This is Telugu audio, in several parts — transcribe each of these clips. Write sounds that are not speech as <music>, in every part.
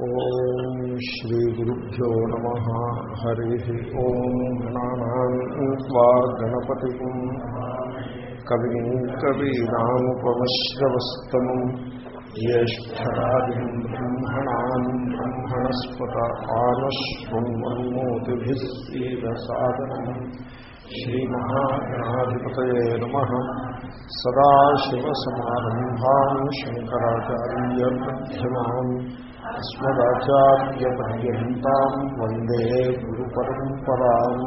ఓం శ్రీ గురుభ్యో నమ. హరి ఓం గణానా గణపతి కవి కవీనాముపమశ్రవస్తమం. జ్యేష్టరాజం బ్రహ్మణా బ్రహ్మణస్పత ఆనశ్వన్మోతిభిస్సీదసాదనం శ్రీమహాగణాధిపతయే నమ. సదాశివసమారంభాం శంకరాచార్యమ్యమాం अस्मदाचार्यपर्यन्ताम् वंदे गुरुपरम्पराम्।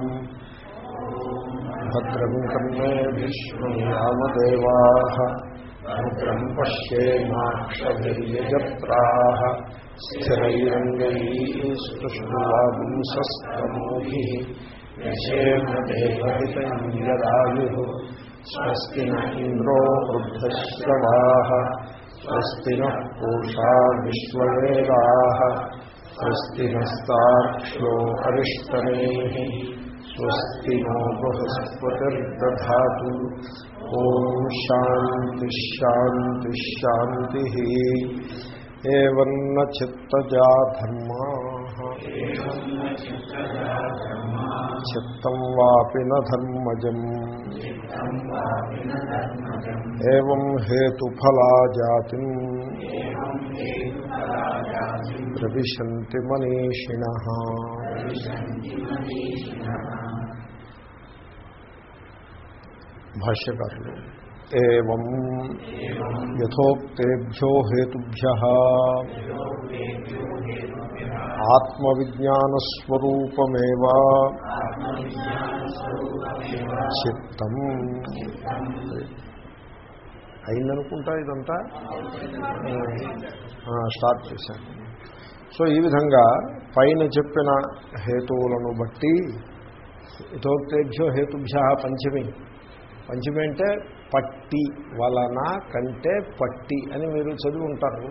भद्रम् कर्मे भीष्मयामदेवाः भद्रम् पश्येमाक्षभिर्यजत्राः स्थिरैरङ्गैस्तुष्णुवांसस्तमोभिः यशेमदेवहितम् यदायुः स्वस्ति न इन्द्रो वृद्धश्रवाः। स्वस्ति नः पूषा विश्ववेदाः स्वस्ति नस्ताक्ष्यो हरिष्टनेः स्वस्ति नो बृहस्पतिर्दधातु ॐ शान्तिश्शान्तिश्शान्तिः एवन्न चित्तजा చిత్తం వాపి ధర్మజం. ఏం హేతుఫలా జాతి ప్రవిశంతి మనీషిణ. భాష్యకారులు. ఏం యథోక్తేభ్యో హేతుభ్య ఆత్మవిజ్ఞానస్వరూపమేవా చిత్తం అయిందనుకుంటా ఇదంతా? స్టార్ట్ చేశాను. సో ఈ విధంగా పైన చెప్పిన హేతువులను బట్టి యథోక్తేభ్యో హేతుభ్య పంచమి. పంచమి అంటే పట్టి వలన కంటే పట్టి అని మీరు చదివి ఉంటారు.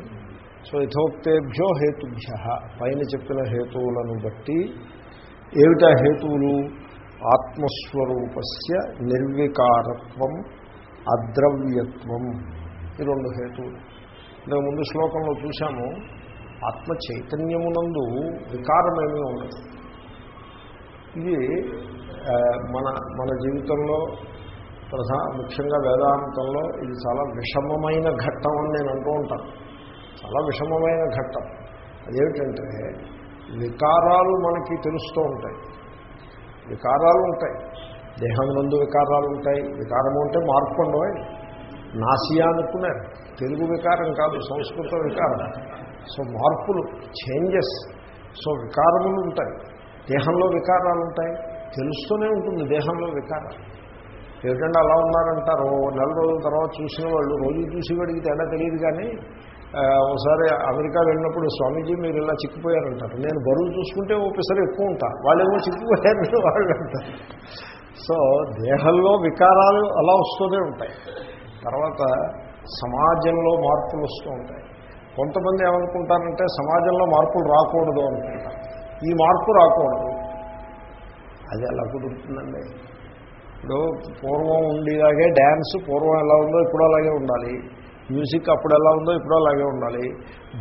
సో యథోక్తేభ్యో హేతుభ్య పైన చెప్పిన హేతువులను బట్టి ఏమిటా హేతువులు? ఆత్మస్వరూపస్య నిర్వికారత్వం అద్రవ్యత్వం. ఈ రెండు హేతువులు. ఇంతకు ముందు శ్లోకంలో చూశాము ఆత్మ చైతన్యమునందు వికారమేమీ ఉండదు. ఇది మన మన జీవితంలో ప్రధా ముఖ్యంగా వేదాంతంలో ఇది చాలా విషమమైన ఘట్టం అని నేను అంటూ ఉంటాను. చాలా విషమమైన ఘట్టం. అదేమిటంటే వికారాలు మనకి తెలుస్తూ ఉంటాయి. వికారాలు ఉంటాయి. దేహం నందు వికారాలు ఉంటాయి. వికారము అంటే మార్పు ఉండవు నాసియా అనుకున్నారు తెలుగు వికారం కాదు సంస్కృత వికారం. సో మార్పులు చేంజెస్. సో వికారములు ఉంటాయి. దేహంలో వికారాలు ఉంటాయి. తెలుస్తూనే ఉంటుంది దేహంలో వికారం ఏమిటంటే అలా ఉన్నారంటారు? నెల రోజుల తర్వాత చూసిన వాళ్ళు రోజు చూసి వాడికి తేడా తెలియదు కానీ ఒకసారి అమెరికా వెళ్ళినప్పుడు స్వామీజీ మీరు ఇలా చిక్కిపోయారంటారు. నేను బరువు చూసుకుంటే ఒకసారి ఎక్కువ ఉంటా. వాళ్ళేమో చిక్కిపోయారు <laughs> వాళ్ళు అంటారు సో దేహంలో వికారాలు అలా వస్తూనే ఉంటాయి. తర్వాత సమాజంలో మార్పులు వస్తూ ఉంటాయి. కొంతమంది ఏమనుకుంటారంటే సమాజంలో మార్పులు రాకూడదు అనుకుంటారు. ఈ మార్పు రాకూడదు. అది ఎలా కుదురుతుందండి? ఇప్పుడు పూర్వం ఉండేలాగే డ్యాన్స్ పూర్వం ఎలా ఉందో ఇప్పుడు అలాగే ఉండాలి. మ్యూజిక్ అప్పుడు ఎలా ఉందో ఇప్పుడు అలాగే ఉండాలి.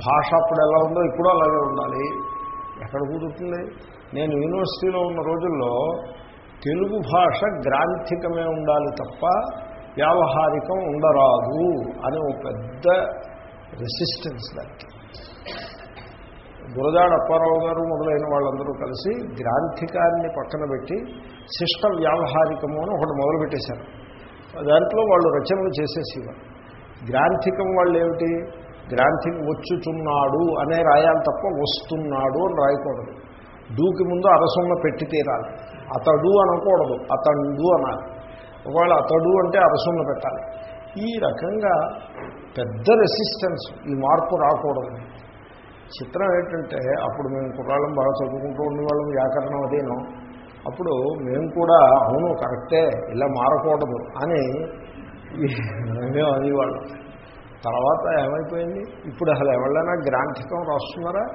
భాష అప్పుడు ఎలా ఉందో ఇప్పుడు అలాగే ఉండాలి. ఎక్కడ కుదురుతుంది? నేను యూనివర్సిటీలో ఉన్న రోజుల్లో తెలుగు భాష గ్రాంథికమే ఉండాలి తప్ప వ్యావహారికం ఉండరాదు అని ఒక పెద్ద రెసిస్టెన్స్ దానికి గురజాడ అప్పారావు గారు మొదలైన వాళ్ళందరూ కలిసి గ్రాంథికాన్ని పక్కన పెట్టి శిష్ట వ్యావహారికము అని ఒకటి మొదలుపెట్టేశారు. దాంట్లో వాళ్ళు రచనలు చేసేసేవారు. గ్రాంథికం వాళ్ళు ఏమిటి గ్రాంథిక వచ్చుచున్నాడు అనే రాయాలి తప్ప వస్తున్నాడు అని రాయకూడదు. డూకి ముందు అరసున్న పెట్టి తీరాలి. అతడు అనకూడదు అతండు అనాలి. ఒకవేళ అతడు అంటే అరసున్న పెట్టాలి. ఈ రకంగా పెద్ద రెసిస్టెన్స్ ఈ మార్పు రాకూడదు. చిత్రం ఏంటంటే అప్పుడు మేము కుర్రాళ్ళం బాగా చదువుకుంటూ ఉండేవాళ్ళం వ్యాకరణం అదేనో. అప్పుడు మేము కూడా అవును కరెక్టే ఇలా మారకూడదు అని మేము అనేవాళ్ళం. తర్వాత ఏమైపోయింది? ఇప్పుడు అసలు ఎవరైనా గ్రాంథికం రాస్తున్నారా?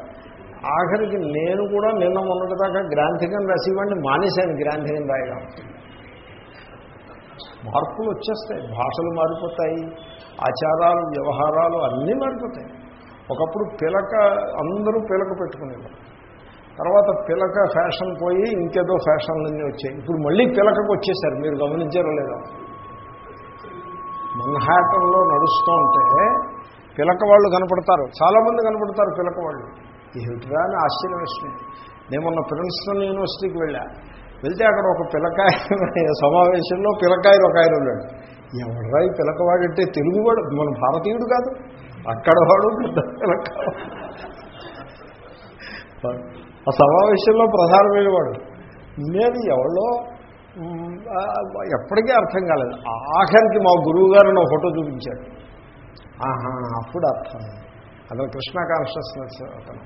ఆఖరికి నేను కూడా నిన్న మొన్నటిదాకా గ్రాంథికం రాసేవాడిని మానేశాను గ్రాంథికం రాయడం. మార్పులు వచ్చేస్తాయి భాషలు మారిపోతాయి ఆచారాలు వ్యవహారాలు అన్నీ మారిపోతాయి. ఒకప్పుడు పిలక అందరూ పిలక పెట్టుకునేవారు. తర్వాత పిలక ఫ్యాషన్ పోయి ఇంకేదో ఫ్యాషన్లన్నీ వచ్చాయి. ఇప్పుడు మళ్ళీ పిలకకు వచ్చేసారు. మీరు గమనించారో లేదా. మన్హాటంలో నడుస్తూ ఉంటే పిలక వాళ్ళు కనపడతారు. చాలామంది కనపడతారు పిలక వాళ్ళు. ఏమిటిరా అని ఆశ్చర్యం వేస్తుంది. నేను మొన్న ప్రిన్స్టన్ యూనివర్సిటీకి వెళ్ళా. వెళ్తే అక్కడ ఒక పిలకాయ <laughs> సమావేశంలో పిలకాయలు ఒక ఆయన ఉన్నాడు. ఎవడరా ఈ పిలకవాడంటే తెలుగువాడు? మన భారతీయుడు కాదు. అక్కడ వాడు పెద్ద ఆ సమావేశంలో ప్రధానమైన వాడు. నేను ఎవరో ఎప్పటికీ అర్థం కాలేదు. ఆఖరికి మా గురువు గారు నా ఫోటో చూపించాడు ఆహా అప్పుడు అర్థం. అతను కృష్ణ కాన్షియస్నెస్ అతను.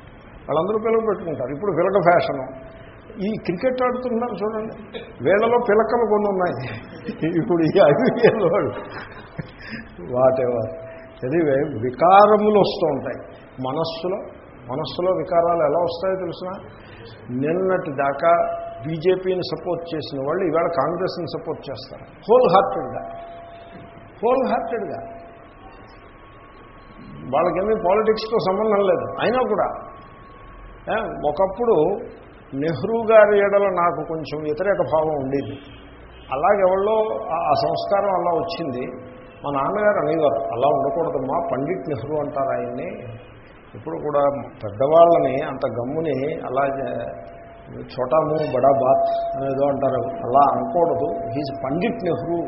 వాళ్ళందరూ పిలక పెట్టుకుంటారు. ఇప్పుడు పిలక ఫ్యాషను. ఈ క్రికెట్ ఆడుతున్నారు చూడండి. వీళ్ళలో పిలకలు కొన్ని ఉన్నాయి. ఇప్పుడు ఈ ఐపీఎల్ వాళ్ళు వాటెవర్ ఎనివే వికారములు వస్తూ ఉంటాయి. మనస్సులో మనస్సులో వికారాలు ఎలా వస్తాయో తెలిసిన? నిన్నటి దాకా బీజేపీని సపోర్ట్ చేసిన వాళ్ళు ఈవేళ కాంగ్రెస్ని సపోర్ట్ చేస్తారు. హోల్ హార్టెడ్గా హోల్ హార్టెడ్గా వాళ్ళకేమీ పాలిటిక్స్తో సంబంధం లేదు. అయినా కూడా. ఒకప్పుడు నెహ్రూ గారి ఏడల నాకు కొంచెం వ్యతిరేక భావం ఉండేది. అలాగెవళ్ళో ఆ- ఆ సంస్కారం అలా వచ్చింది. మా నాన్నగారు అనేవారు అలా ఉండకూడదమ్మా పండిట్ నెహ్రూ అంటారు ఆయన్ని? ఇప్పుడు కూడా పెద్దవాళ్ళని అంత గమ్ముని అలా చోటాము బడా బాత్ అనేదో అంటారు. అలా అనకూడదు హీజ్ పండిట్ నెహ్రూ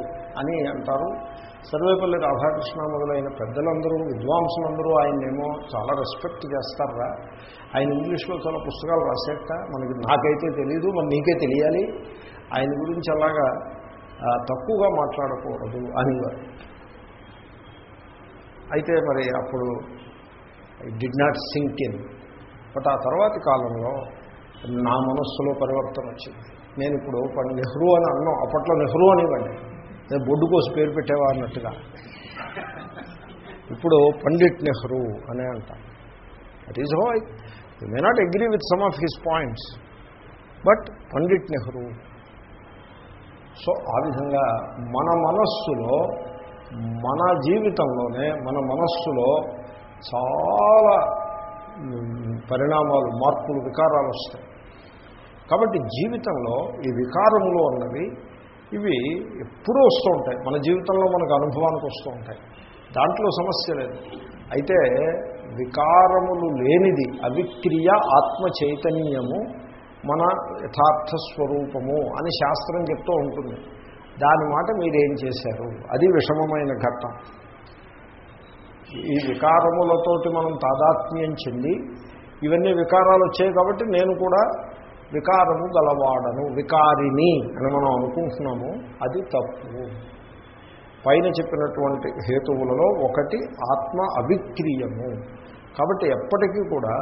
అని అంటారు. సర్వేపల్లి రాధాకృష్ణ మొదలైన పెద్దలందరూ విద్వాంసులందరూ ఆయన్నేమో చాలా రెస్పెక్ట్ చేస్తారా? ఆయన ఇంగ్లీష్లో చాలా పుస్తకాలు రాసేట? మనకి నాకైతే తెలియదు మరి నీకే తెలియాలి? ఆయన గురించి అలాగా తక్కువగా మాట్లాడకూడదు అనేవారు. అయితే మరి అప్పుడు did not sink in but ఆ తర్వాతి కాలంలో నా మనస్సులో పరివర్తన వచ్చింది. నేను ఇప్పుడు నెహ్రూ అని అన్నాం అప్పట్లో నెహ్రూ అనేవాడిని. నేను బొడ్డు కోసి పేరు పెట్టేవా అన్నట్టుగా. ఇప్పుడు పండిట్ నెహ్రూ అనే అంటాను that is how you may not agree with some of his points but Pandit Nehru. So ఆ విధంగా మన మనస్సులో మన జీవితంలోనే మన మనస్సులో చాలా పరిణామాలు మార్పులు వికారాలు వస్తాయి. కాబట్టి జీవితంలో ఈ వికారములు అన్నవి ఇవి ఎప్పుడూ వస్తూ ఉంటాయి. మన జీవితంలో మనకు అనుభవానికి వస్తూ ఉంటాయి. దాంట్లో సమస్య లేదు. అయితే వికారములు లేనిది అవిక్రియ ఆత్మ చైతన్యము మన యథార్థ స్వరూపము అని శాస్త్రం చెప్తూ ఉంటుంది. దాని మాట మీరేం చేశారు? అది విషమమైన ఘట్టం. ఈ వికారములతోటి మనం తాదాత్మ్యం చెంది ఇవన్నీ వికారాలు వచ్చాయి కాబట్టి నేను కూడా వికారము గలవాడను వికారిని అని మనం అనుకుంటున్నాము. అది తప్పు. పైన చెప్పినటువంటి హేతువులలో ఒకటి ఆత్మ అవిక్రీయము కాబట్టి ఎప్పటికీ కూడా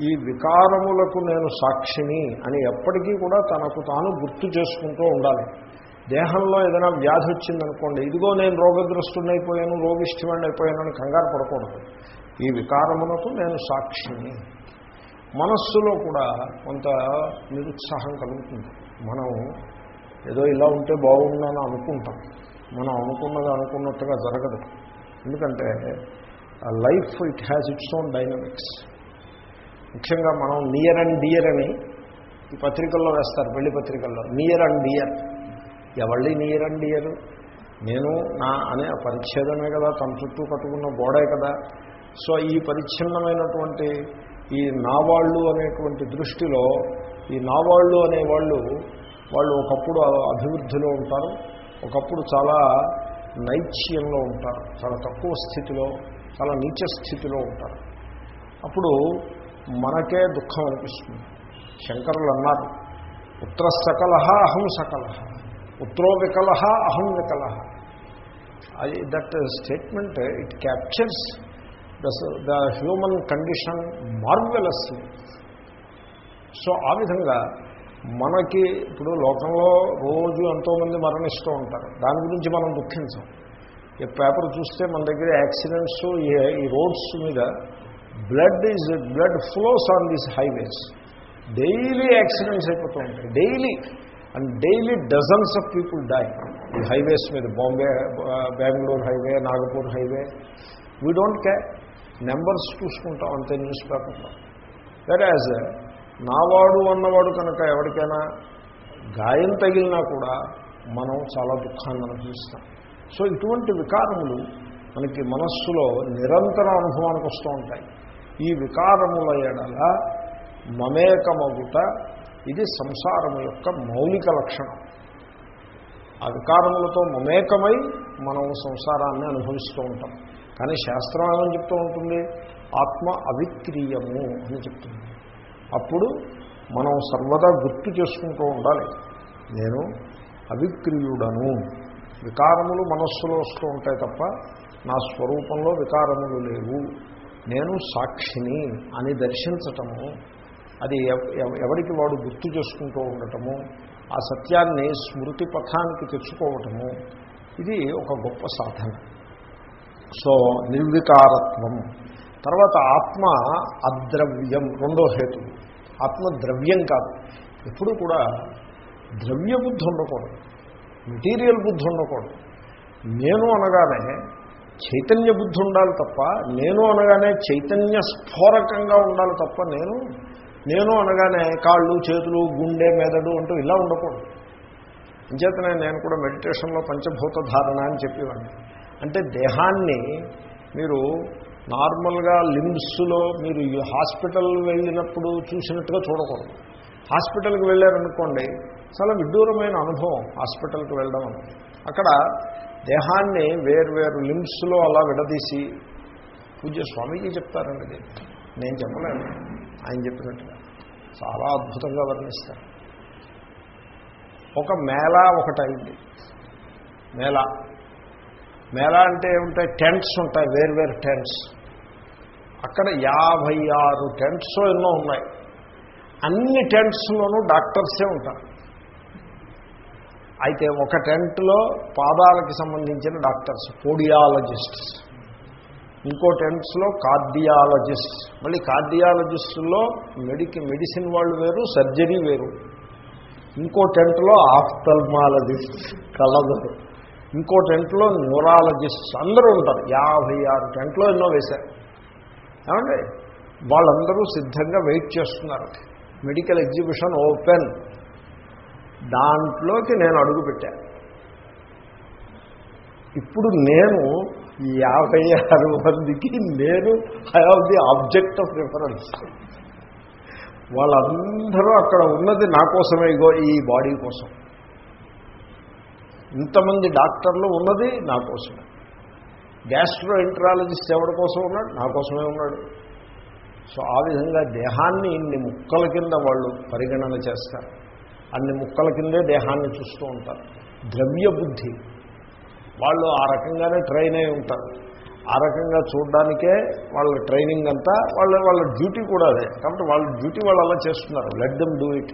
ఈ వికారములకు నేను సాక్షిని అని ఎప్పటికీ కూడా తనకు తాను గుర్తు చేసుకుంటూ ఉండాలి. దేహంలో ఏదైనా వ్యాధి వచ్చిందనుకోండి ఇదిగో నేను రోగగ్రస్తుడైపోయాను రోగిష్ఠివాడిని అయిపోయానని కంగారు పడకూడదు. ఈ వికారమునకు నేను సాక్షిని. మనస్సులో కూడా కొంత నిరుత్సాహం కలుగుతుంది. మనం ఏదో ఇలా ఉంటే బాగుందని అనుకుంటాం. మనం అనుకున్నది అనుకున్నట్టుగా జరగదు. ఎందుకంటే life it has its own dynamics. ముఖ్యంగా మనం నియర్ అండ్ డియర్ అని ఈ పత్రికల్లో వేస్తారు పెళ్ళి పత్రికల్లో. Near and dear. ఎవళ్ళి near and నేను నా అనే పరిచ్ఛేదమే కదా తన చుట్టూ కట్టుకున్న గోడే కదా. సో ఈ పరిచ్ఛిన్నమైనటువంటి ఈ నావాళ్ళు అనేటువంటి దృష్టిలో ఈ నావాళ్ళు అనేవాళ్ళు వాళ్ళు ఒకప్పుడు అభివృద్ధిలో ఉంటారు ఒకప్పుడు చాలా నైత్యంలో ఉంటారు చాలా తక్కువ స్థితిలో చాలా నీచ స్థితిలో ఉంటారు. అప్పుడు మనకే దుఃఖం అనిపిస్తుంది. శంకరులు అన్నారు పుత్ర సకల అహం సకల పుత్రో వికల అహం వికల అది that statement it captures the the human condition marvelous so ఆ విధంగా మనకి ఇప్పుడు లోకంలో రోజు ఎంతోమంది మరణిస్తూ ఉంటారు. దాని గురించి మనం దుఃఖించాం. ఈ పేపర్ చూస్తే మన దగ్గర యాక్సిడెంట్స్ ఈ రోడ్స్ మీద blood is blood flows on these highways. Daily accidents అయిపోతూ ఉంటాయి. Daily. And daily dozens of people die. ఈ హైవేస్ మీద Bombay Bengaluru highway Nagpur highway. We don't care numbers చూసుకుంటాం. అంతే న్యూస్ పేపర్లో. వెరాజ్ నావాడు అన్నవాడు కనుక ఎవరికైనా గాయం తగిలినా కూడా మనం చాలా దుఃఖాన్ని అనుభవిస్తాం. సో ఇటువంటి వికారములు మనకి మనస్సులో నిరంతర అనుభవానికి వస్తూ ఉంటాయి. ఈ వికారముల ఎడల మమేకమగుట ఇది సంసారము యొక్క మౌలిక లక్షణం. అధికారములతో మమేకమై మనం సంసారాన్ని అనుభవిస్తూ ఉంటాం. కానీ శాస్త్రం ఏమని చెప్తూ ఉంటుంది? ఆత్మ అవిక్రీయము అని చెప్తుంది. అప్పుడు మనం సర్వదా గుర్తు చేసుకుంటూ ఉండాలి. నేను అవిక్రీయుడను. వికారములు మనస్సులో వస్తూ ఉంటాయి తప్ప నా స్వరూపంలో వికారములు లేవు. నేను సాక్షిని అని దర్శించటము అది ఎవరికి వాడు గుర్తు చేసుకుంటూ ఉండటము ఆ సత్యాన్ని స్మృతి పథానికి తెచ్చుకోవటము ఇది ఒక గొప్ప సాధన. సో నిర్వికారత్వం. తర్వాత ఆత్మ అద్రవ్యం రెండో హేతు. ఆత్మ ద్రవ్యం కాదు. ఎప్పుడు కూడా ద్రవ్య బుద్ధి ఉండకూడదు. మెటీరియల్ బుద్ధి ఉండకూడదు. నేను అనగానే చైతన్య బుద్ధి ఉండాలి తప్ప నేను అనగానే చైతన్య స్ఫోరకంగా ఉండాలి తప్ప నేను నేను అనగానే కాళ్ళు చేతులు గుండె మెదడు అంటూ ఇలా ఉండకూడదు. అంచేతనే నేను కూడా మెడిటేషన్లో పంచభూత ధారణ అని చెప్పేవాడిని. అంటే దేహాన్ని మీరు నార్మల్గా లిమ్స్లో మీరు హాస్పిటల్ వెళ్ళినప్పుడు చూసినట్టుగా చూడకూడదు. హాస్పిటల్కి వెళ్ళారనుకోండి చాలా విడ్డూరమైన అనుభవం హాస్పిటల్కి వెళ్ళడం అనేది. అక్కడ దేహాన్ని వేర్వేరు లిమ్స్లో అలా విడదీసి పూజ్య స్వామీజీ చెప్తారండి నేను చెప్పలేను. ఆయన చెప్పినట్టుగా. చాలా అద్భుతంగా వర్ణిస్తారు. ఒక మేళ ఒకటైంది. మేళ. మేళ అంటే ఏముంటాయి టెంట్స్ ఉంటాయి వేర్వేరు టెంట్స్. అక్కడ యాభై ఆరు టెంట్స్ ఎన్నో ఉన్నాయి. అన్ని టెంట్స్లోనూ డాక్టర్సే ఉంటారు. అయితే ఒక టెంట్లో పాదాలకి సంబంధించిన డాక్టర్స్ పోడియాలజిస్ట్స్. ఇంకో టెన్స్లో కార్డియాలజిస్ట్. మళ్ళీ కార్డియాలజిస్టుల్లో మెడికి మెడిసిన్ వాళ్ళు వేరు సర్జరీ వేరు. ఇంకో టెంట్లో ఆఫ్థల్మాలజిస్ట్ కలదు ఇంకో టెంట్లో న్యూరాలజిస్ట్ అందరూ ఉంటారు. యాభై ఆరు టెంట్లో ఎన్నో వేశారు. ఏమండి? వాళ్ళందరూ సిద్ధంగా వెయిట్ చేస్తున్నారు. Medical exhibition open. దాంట్లోకి నేను అడుగుపెట్టాను ఇప్పుడు నేను యాభై ఆరు మందికి నేను I have the object of reference. వాళ్ళందరూ అక్కడ ఉన్నది నా కోసమే ఇగో ఈ బాడీ కోసం. ఇంతమంది డాక్టర్లు ఉన్నది నా కోసమే. గ్యాస్ట్రో ఎంట్రాలజిస్ట్ ఎవరి కోసం ఉన్నాడు? నా కోసమే ఉన్నాడు. సో ఆ విధంగా దేహాన్ని ఇన్ని ముక్కల కింద వాళ్ళు పరిగణన చేస్తారు. అన్ని ముక్కల కిందే దేహాన్ని చూస్తూ ఉంటారు. ద్రవ్య బుద్ధి వాళ్ళు ఆ రకంగానే ట్రైన్ అయి ఉంటారు. ఆ రకంగా చూడడానికే వాళ్ళ ట్రైనింగ్ అంతా వాళ్ళ వాళ్ళ డ్యూటీ కూడా అదే. కాబట్టి వాళ్ళ డ్యూటీ వాళ్ళు అలా చేస్తున్నారు. Let them do it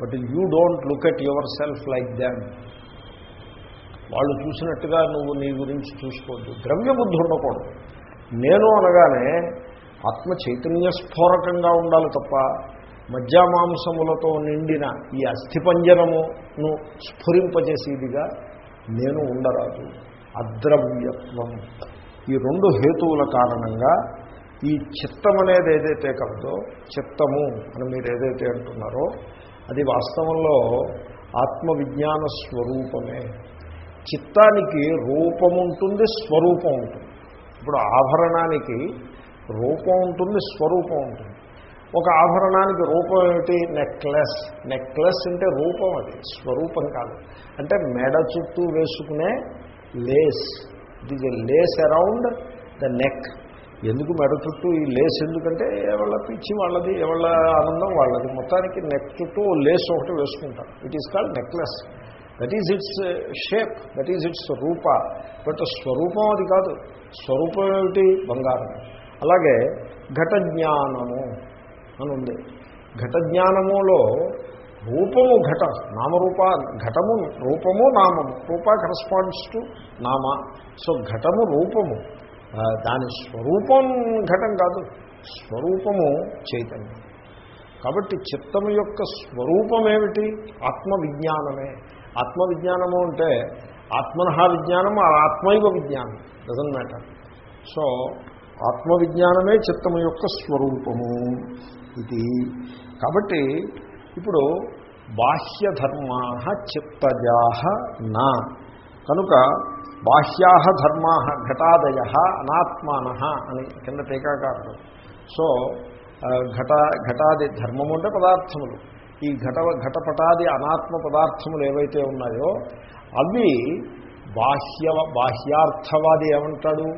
but you don't look at your self like them వాళ్ళు చూసినట్టుగా నువ్వు నీ గురించి చూసుకోవద్దు. ద్రవ్య బుద్ధి ఉండకూడదు. నేను అనగానే ఆత్మ చైతన్య స్ఫోరకంగా ఉండాలి తప్ప మజ్జామాంసములతో నిండిన ఈ అస్థిపంజరమును స్ఫురింపజేసేదిగా నేను ఉండరాదు. అద్రవ్యత్వం. ఈ రెండు హేతువుల కారణంగా ఈ చిత్తం అనేది ఏదైతే కలదో చిత్తము అని మీరు ఏదైతే అంటున్నారో అది వాస్తవంలో ఆత్మవిజ్ఞాన స్వరూపమే. చిత్తానికి రూపం ఉంటుంది స్వరూపం ఉంటుంది. ఇప్పుడు ఆభరణానికి రూపం ఉంటుంది స్వరూపం ఉంటుంది. ఒక ఆభరణానికి రూపం ఏమిటి? నెక్లెస్ నెక్లెస్ అంటే రూపం అది స్వరూపం కాదు. అంటే మెడ చుట్టూ వేసుకునే lace it is a lace around the neck ఎందుకు మెడ చుట్టూ ఈ లేస్ ఎందుకంటే ఎవళ్ళ పిచ్చి వాళ్ళది ఎవళ్ళ ఆనందం వాళ్ళది. మొత్తానికి నెక్ చుట్టూ లేస్ ఒకటి వేసుకుంటారు. It is called necklace that is its shape that is its Roopa. But స్వరూపం అది కాదు. స్వరూపం ఏమిటి? బంగారం. అలాగే ఘట జ్ఞానము అని ఉంది ఘట జ్ఞానములో రూపము ఘట నామరూప ఘటము రూపము నామము రూప కరస్పాండ్స్ టు నామ. సో ఘటము రూపము. దాని స్వరూపం ఘటం కాదు స్వరూపము చైతన్యం. కాబట్టి చిత్తము యొక్క స్వరూపం ఏమిటి ఆత్మవిజ్ఞానమే. ఆత్మవిజ్ఞానము అంటే ఆత్మనహ విజ్ఞానం ఆత్మైవ విజ్ఞానం. డజన్ మ్యాటర్ సో ఆత్మవిజ్ఞానమే చిత్తము యొక్క స్వరూపము ఇది. కాబట్టి ఇప్పుడు బాహ్యధర్మా చిత్తజా నా. కనుక బాహ్యా ధర్మా ఘటాదయ అనాత్మాన అని కింద టీకాకారుడు. సో ఘట ఘటాది ధర్మము అంటే పదార్థములు. ఈ ఘట ఘటపటాది అనాత్మ పదార్థములు ఏవైతే ఉన్నాయో అవి బాహ్య బాహ్యార్థవాది ఏమంటాడు?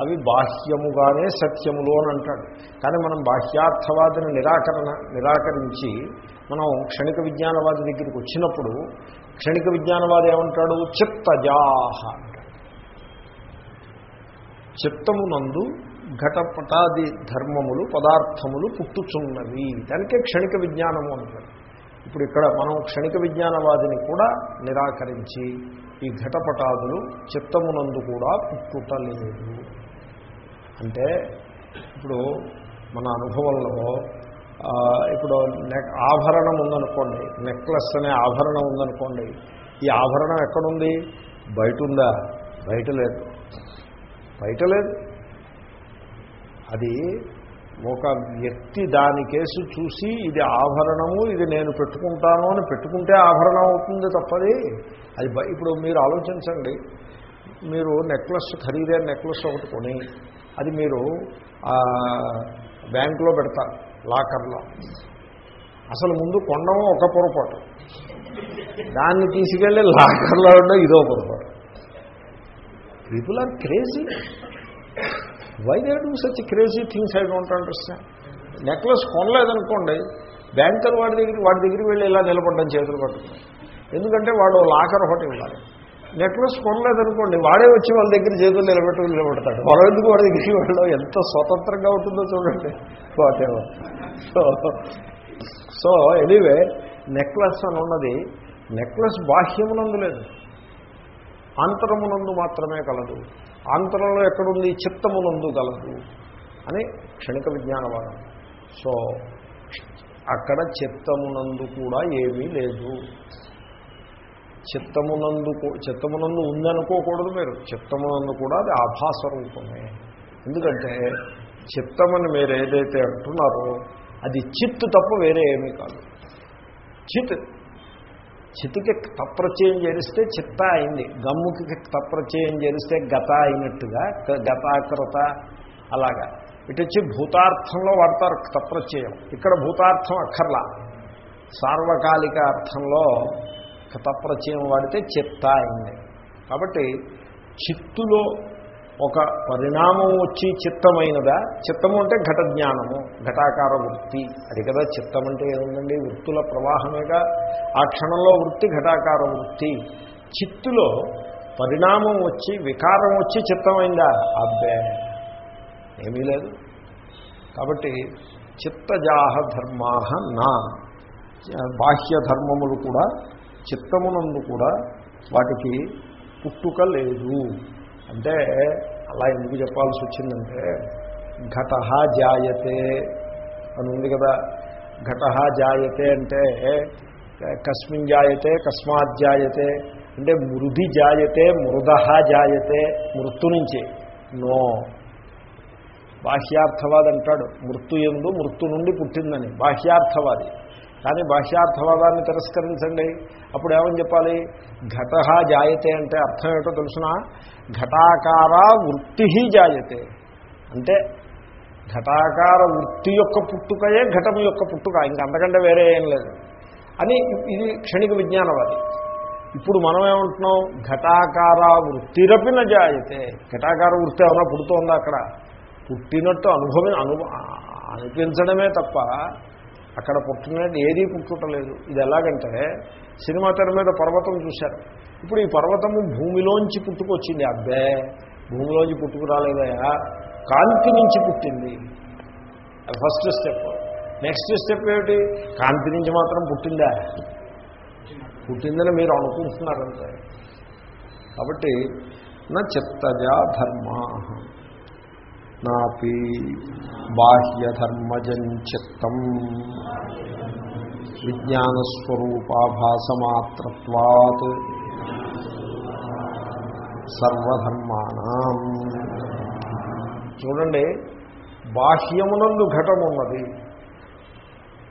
అవి బాహ్యముగానే సత్యములు అని అంటాడు. కానీ మనం బాహ్యార్థవాదిని నిరాకరణ నిరాకరించి మనం క్షణిక విజ్ఞానవాది దగ్గరికి వచ్చినప్పుడు క్షణిక విజ్ఞానవాది ఏమంటాడు? చిత్తజాహ అంటాడు. చిత్తమునందు ఘటపటాది ధర్మములు పదార్థములు పుట్టుచున్నవి. దానికే క్షణిక విజ్ఞానము అంటారు ఇప్పుడు ఇక్కడ మనం క్షణిక విజ్ఞానవాదిని కూడా నిరాకరించి ఈ ఘటపటాదులు చిత్తమునందు కూడా పుట్టుటలేదు. అంటే ఇప్పుడు మన అనుభవంలో ఇప్పుడు నెక్ ఆభరణం ఉందనుకోండి నెక్లెస్ అనే ఆభరణం ఉందనుకోండి ఈ ఆభరణం ఎక్కడుంది? బయట ఉందా బయట లేదు. బయట లేదు. అది ఒక వ్యక్తి దాని కేసు చూసి ఇది ఆభరణము ఇది నేను పెట్టుకుంటాను అని పెట్టుకుంటే ఆభరణం అవుతుంది తప్పది. అది ఇప్పుడు మీరు ఆలోచించండి. మీరు నెక్లెస్ ఖరీదైన నెక్లెస్ ఒకటి కొని అది మీరు బ్యాంకులో పెడతారు లాకర్లో. అసలు ముందు కొండము ఒక పొరపాటు. దాన్ని తీసుకెళ్ళి లాకర్లో ఉండడం ఇదో పొరపాటు. People are crazy why they do such crazy things I don't understand necklace కొనలేదనుకోండి banker వాడి దగ్గర వాడి దగ్గరికి వెళ్ళి ఇలా నిలబడ్డం చేతులు పట్టుకుని. ఎందుకంటే వాడు లాకర్ ఒకటి ఇవ్వాలి నెక్లెస్ కొనలేదనుకోండి వాడే వచ్చి వాళ్ళ దగ్గర చేతులు నిలబెట్టు నిలబెడతాడు. వాడు ఎందుకు వాడి దగ్గరికి వెళ్ళడం ఎంత స్వతంత్రంగా ఉంటుందో చూడండి. Whatever so so anyway necklace అని ఉన్నది నెక్లెస్ బాహ్యమునందు లేదు. ఆంతరమునందు మాత్రమే కలదు. ఆంతరంలో ఎక్కడుంది? చిత్తమునందు కలదు అని క్షణిక విజ్ఞానవాదం. సో అక్కడ చిత్తమునందు కూడా ఏమీ లేదు. చిత్తమునందు చిత్తమునందు ఉందనుకోకూడదు మీరు. చిత్తమునందు కూడా అది ఆభాస రూపమే ఎందుకంటే చిత్తమని మీరు ఏదైతే అంటున్నారో అది చిత్తు తప్ప వేరే ఏమీ కాదు. చిత్ చితికి తప్రచయం చేరిస్తే చిత్త అయింది. గమ్ముకి తప్రచయం చేరిస్తే గత అయినట్టుగా గతాకృత అలాగా. ఇటు వచ్చి భూతార్థంలో వాడతారు తప్రచయం ఇక్కడ భూతార్థం అక్కర్లా. సార్వకాలిక అర్థంలో కథప్రచయం వాడితే చిత్త అయింది. కాబట్టి చిత్తులో ఒక పరిణామం వచ్చి చిత్తమైనదా? చిత్తము అంటే ఘట జ్ఞానము ఘటాకార వృత్తి. అది కదా చిత్తం అంటే ఏముందండి? వృత్తుల ప్రవాహమేగా? ఆ క్షణంలో వృత్తి ఘటాకార వృత్తి. చిత్తులో పరిణామం వచ్చి వికారం వచ్చి చిత్తమైందా? అబ్బే! ఏమీ లేదు. కాబట్టి చిత్తజాహ ధర్మా నా. బాహ్య ధర్మములు కూడా చిత్తమునందు కూడా వాటికి పుట్టుక లేదు. అంటే అలా ఎందుకు చెప్పాల్సి వచ్చిందంటే ఘట జాయతే అని ఉంది కదా. ఘట జాయతే అంటే కస్మిన్ జాయతే కస్మాత్ జాయతే అంటే మృది జాయతే మృదహ జాయతే మృతు నుంచి. నో. బాహ్యార్థవాది అంటాడు మృతు ఎందు మృత్తు నుండి పుట్టిందని. బాహ్యార్థవాది. కానీ బాహ్యార్థవాదాన్ని తిరస్కరించండి. అప్పుడు ఏమని చెప్పాలి? ఘట జాయతే అంటే అర్థం ఏమిటో తెలుసిన? ఘటాకార వృత్తి జాయతే. అంటే ఘటాకార వృత్తి యొక్క పుట్టుకయే ఘటం యొక్క పుట్టుక. ఇంకంతకంటే వేరే ఏం లేదు. అని ఇది క్షణిక విజ్ఞానవాది. ఇప్పుడు మనం ఏమంటున్నాం? ఘటాకార వృత్తిరపిన జాయతే. ఘటాకార వృత్తి ఏమైనా పుడుతోందా అక్కడ? పుట్టినట్టు అనుభవం అను అనిపించడమే తప్ప అక్కడ పుట్టినట్టు ఏదీ పుట్టుటలేదు. ఇది ఎలాగంటే సినిమా తెర మీద పర్వతం చూశారు. ఇప్పుడు ఈ పర్వతము భూమిలోంచి పుట్టుకొచ్చింది. అబ్బే భూమిలోంచి పుట్టుకురాలేదయా? కాంతి నుంచి పుట్టింది. First step. నెక్స్ట్ స్టెప్ ఏమిటి? కాంతి నుంచి మాత్రం పుట్టిందా? పుట్టిందని మీరు అనుకుంటున్నారంటే కాబట్టి నా చిత్తజా ధర్మా. నాపి బాహ్యధర్మజం చిత్తం. విజ్ఞానస్వరూపాభాసమాత్రత్వాత్ సర్వధర్మానం చూడండి బాహ్యమునందు ఘటం ఉన్నది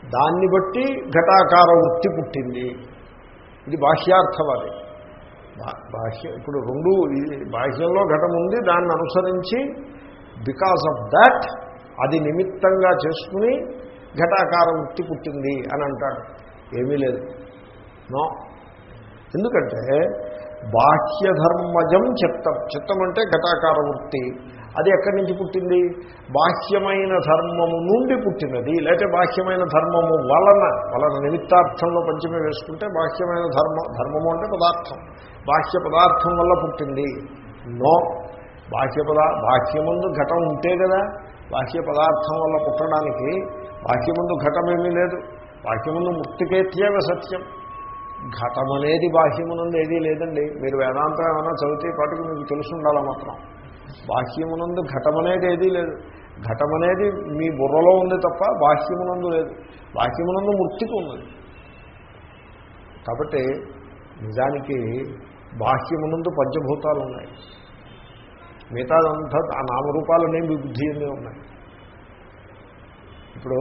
దాన్ని బట్టి ఘటాకార వృత్తి పుట్టింది. ఇది బాహ్యార్థవాది బా- బాహ్య ఇప్పుడు రెండు ఇది బాహ్యంలో ఘటం ఉంది దాన్ని అనుసరించి బికాస్ ఆఫ్ దాట్ అది నిమిత్తంగా చేసుకుని ఘటాకార వృత్తి పుట్టింది అని అంటాడు ఏమీ లేదు. నో. ఎందుకంటే బాహ్యధర్మజం చిత్తం చిత్తం అంటే ఘటాకార వృత్తి అది ఎక్కడి నుంచి పుట్టింది? బాహ్యమైన ధర్మము నుండి పుట్టినది. లేకపోతే బాహ్యమైన ధర్మము వలన వలన నిమిత్తార్థంలో పంచమే వేసుకుంటే బాహ్యమైన ధర్మ ధర్మము అంటే పదార్థం. బాహ్య పదార్థం వల్ల పుట్టింది. నో. బాహ్య పదా బాహ్యముందు ఘటం ఉంటే కదా బాహ్య పదార్థం వల్ల పుట్టడానికి బాహ్యముందు ఘటమేమీ లేదు. బాహ్యముందు ముక్తికేత్యవ సత్యం. ఘటం అనేది బాహ్యమునందు ఏదీ లేదండి. మీరు వేదాంతం ఏమైనా చదివితే పాటికి మీకు తెలుసు ఉండాలి మాత్రం. బాహ్యమునందు ఘటం అనేది ఏదీ లేదు. ఘటం అనేది మీ బుర్రలో ఉంది తప్ప బాహ్యమునందు లేదు. బాహ్యమునందు మృతికి ఉన్నది. కాబట్టి నిజానికి బాహ్యమునందు పంచభూతాలు ఉన్నాయి. మిగతాదంతా ఆ నామరూపాలనే మీ బుద్ధి అన్నీ ఉన్నాయి. ఇప్పుడు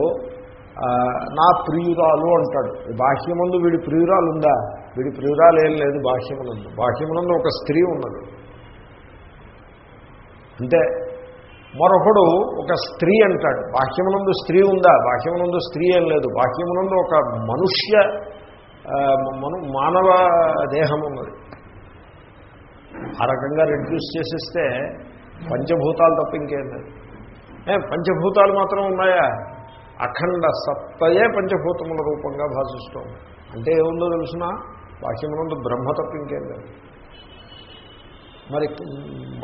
నా ప్రియురాలు అంటాడు. బాహ్యమందు వీడి ప్రియురాలు ఉందా వీడి ప్రియురాలు ఏం లేదు బాహ్యమునందు. బాహ్యమునందు ఒక స్త్రీ ఉన్నది. అంటే మరొకడు ఒక స్త్రీ అంటాడు. బాహ్యమునందు స్త్రీ ఉందా? బాహ్యమునందు స్త్రీ ఏం లేదు. బాహ్యమునందు ఒక మనుష్య మను మానవ దేహం ఉన్నది. ఆ రకంగా రెడ్యూస్ చేసేస్తే పంచభూతాలు తప్ప ఇంకేం లేదు. ఏ, పంచభూతాలు మాత్రం ఉన్నాయా? అఖండ సత్తయే పంచభూతముల రూపంగా భాషిస్తోంది. అంటే ఏముందో తెలుసిన? బాహ్యమునందు బ్రహ్మ తప్ప ఇంకేం లేదు. మరి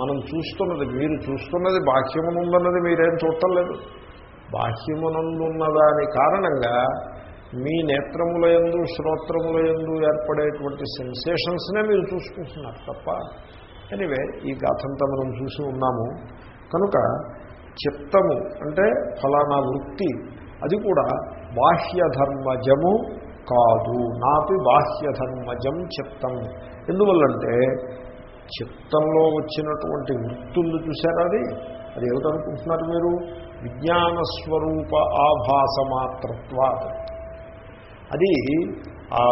మనం చూస్తున్నది మీరు చూస్తున్నది బాహ్యమునుందన్నది మీరేం చూడటం లేదు. బాహ్యమునందున్న దాని కారణంగా మీ నేత్రముల ఎందు శ్రోత్రముల ఎందు ఏర్పడేటువంటి సెన్సేషన్స్నే మీరు చూసుకుంటున్నారు తప్ప ఎనివే ఈ గాథంతా మనం చూసి ఉన్నాము. కనుక చిత్తము అంటే ఫలానా వృత్తి అది కూడా బాహ్యధర్మజము కాదు. నాపి బాహ్యధర్మజం చిత్తం. ఎందువల్లంటే చిత్తంలో వచ్చినటువంటి వృత్తులు చూశారా అది? అది ఏమిటనుకుంటున్నారు మీరు? విజ్ఞానస్వరూప ఆభాస మాత్రత్వాత్ అది ఆ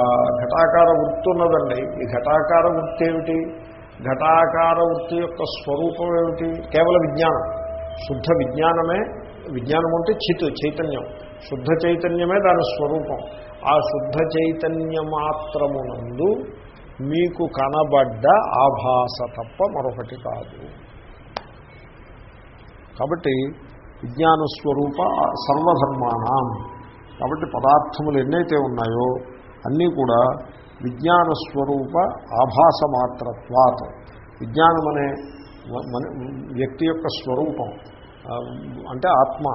ఘటాకార వృత్తి ఉన్నదండి. ఈ ఘటాకార వృత్తి ఏమిటి? ఘటాకార వృత్తి యొక్క స్వరూపం ఏమిటి? కేవల విజ్ఞానం. శుద్ధ విజ్ఞానమే విజ్ఞానం అంటే చిత్ చైతన్యం. శుద్ధ చైతన్యమే దాని స్వరూపం. ఆ శుద్ధ చైతన్య మాత్రమునందు మీకు కనబడ్డ ఆభాస తప్ప మరొకటి కాదు. కాబట్టి విజ్ఞాన స్వరూప సర్వధర్మానం. కాబట్టి పదార్థములు ఎన్నైతే ఉన్నాయో అన్నీ కూడా విజ్ఞాన స్వరూప ఆభాస మాత్రత్వాత్ విజ్ఞానం అనే మన వ్యక్తి యొక్క స్వరూపం అంటే ఆత్మ.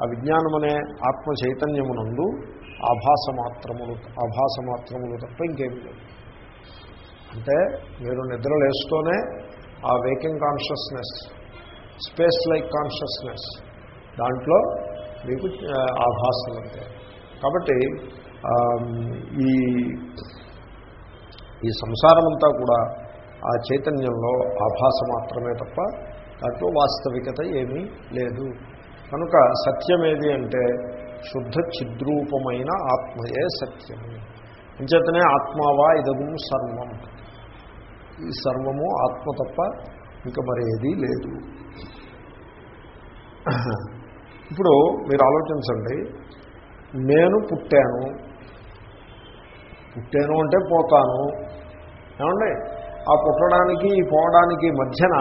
ఆ విజ్ఞానం అనే ఆత్మ చైతన్యమునందు ఆభాస మాత్రములు ఆభాస మాత్రములు తప్ప ఇంకేమి లేదు. అంటే మీరు నిద్రలేస్తూనే ఆ waking consciousness space like consciousness దాంట్లో మీకు ఆభాసలు కాబట్టి ఈ ఈ ఈ సంసారమంతా కూడా ఆ చైతన్యంలో ఆభాస మాత్రమే తప్ప దాంట్లో వాస్తవికత ఏమీ లేదు. కనుక సత్యమేది అంటే శుద్ధ చిద్రూపమైన ఆత్మయే సత్యము అంచేతనే ఆత్మావా ఇదగు సర్వం. ఈ సర్వము ఆత్మ తప్ప ఇంకా మరేదీ లేదు. ఇప్పుడు మీరు ఆలోచించండి. నేను పుట్టాను. పుట్టాను అంటే పోతాను. ఏమండి? ఆ పుట్టడానికి పోవడానికి మధ్యన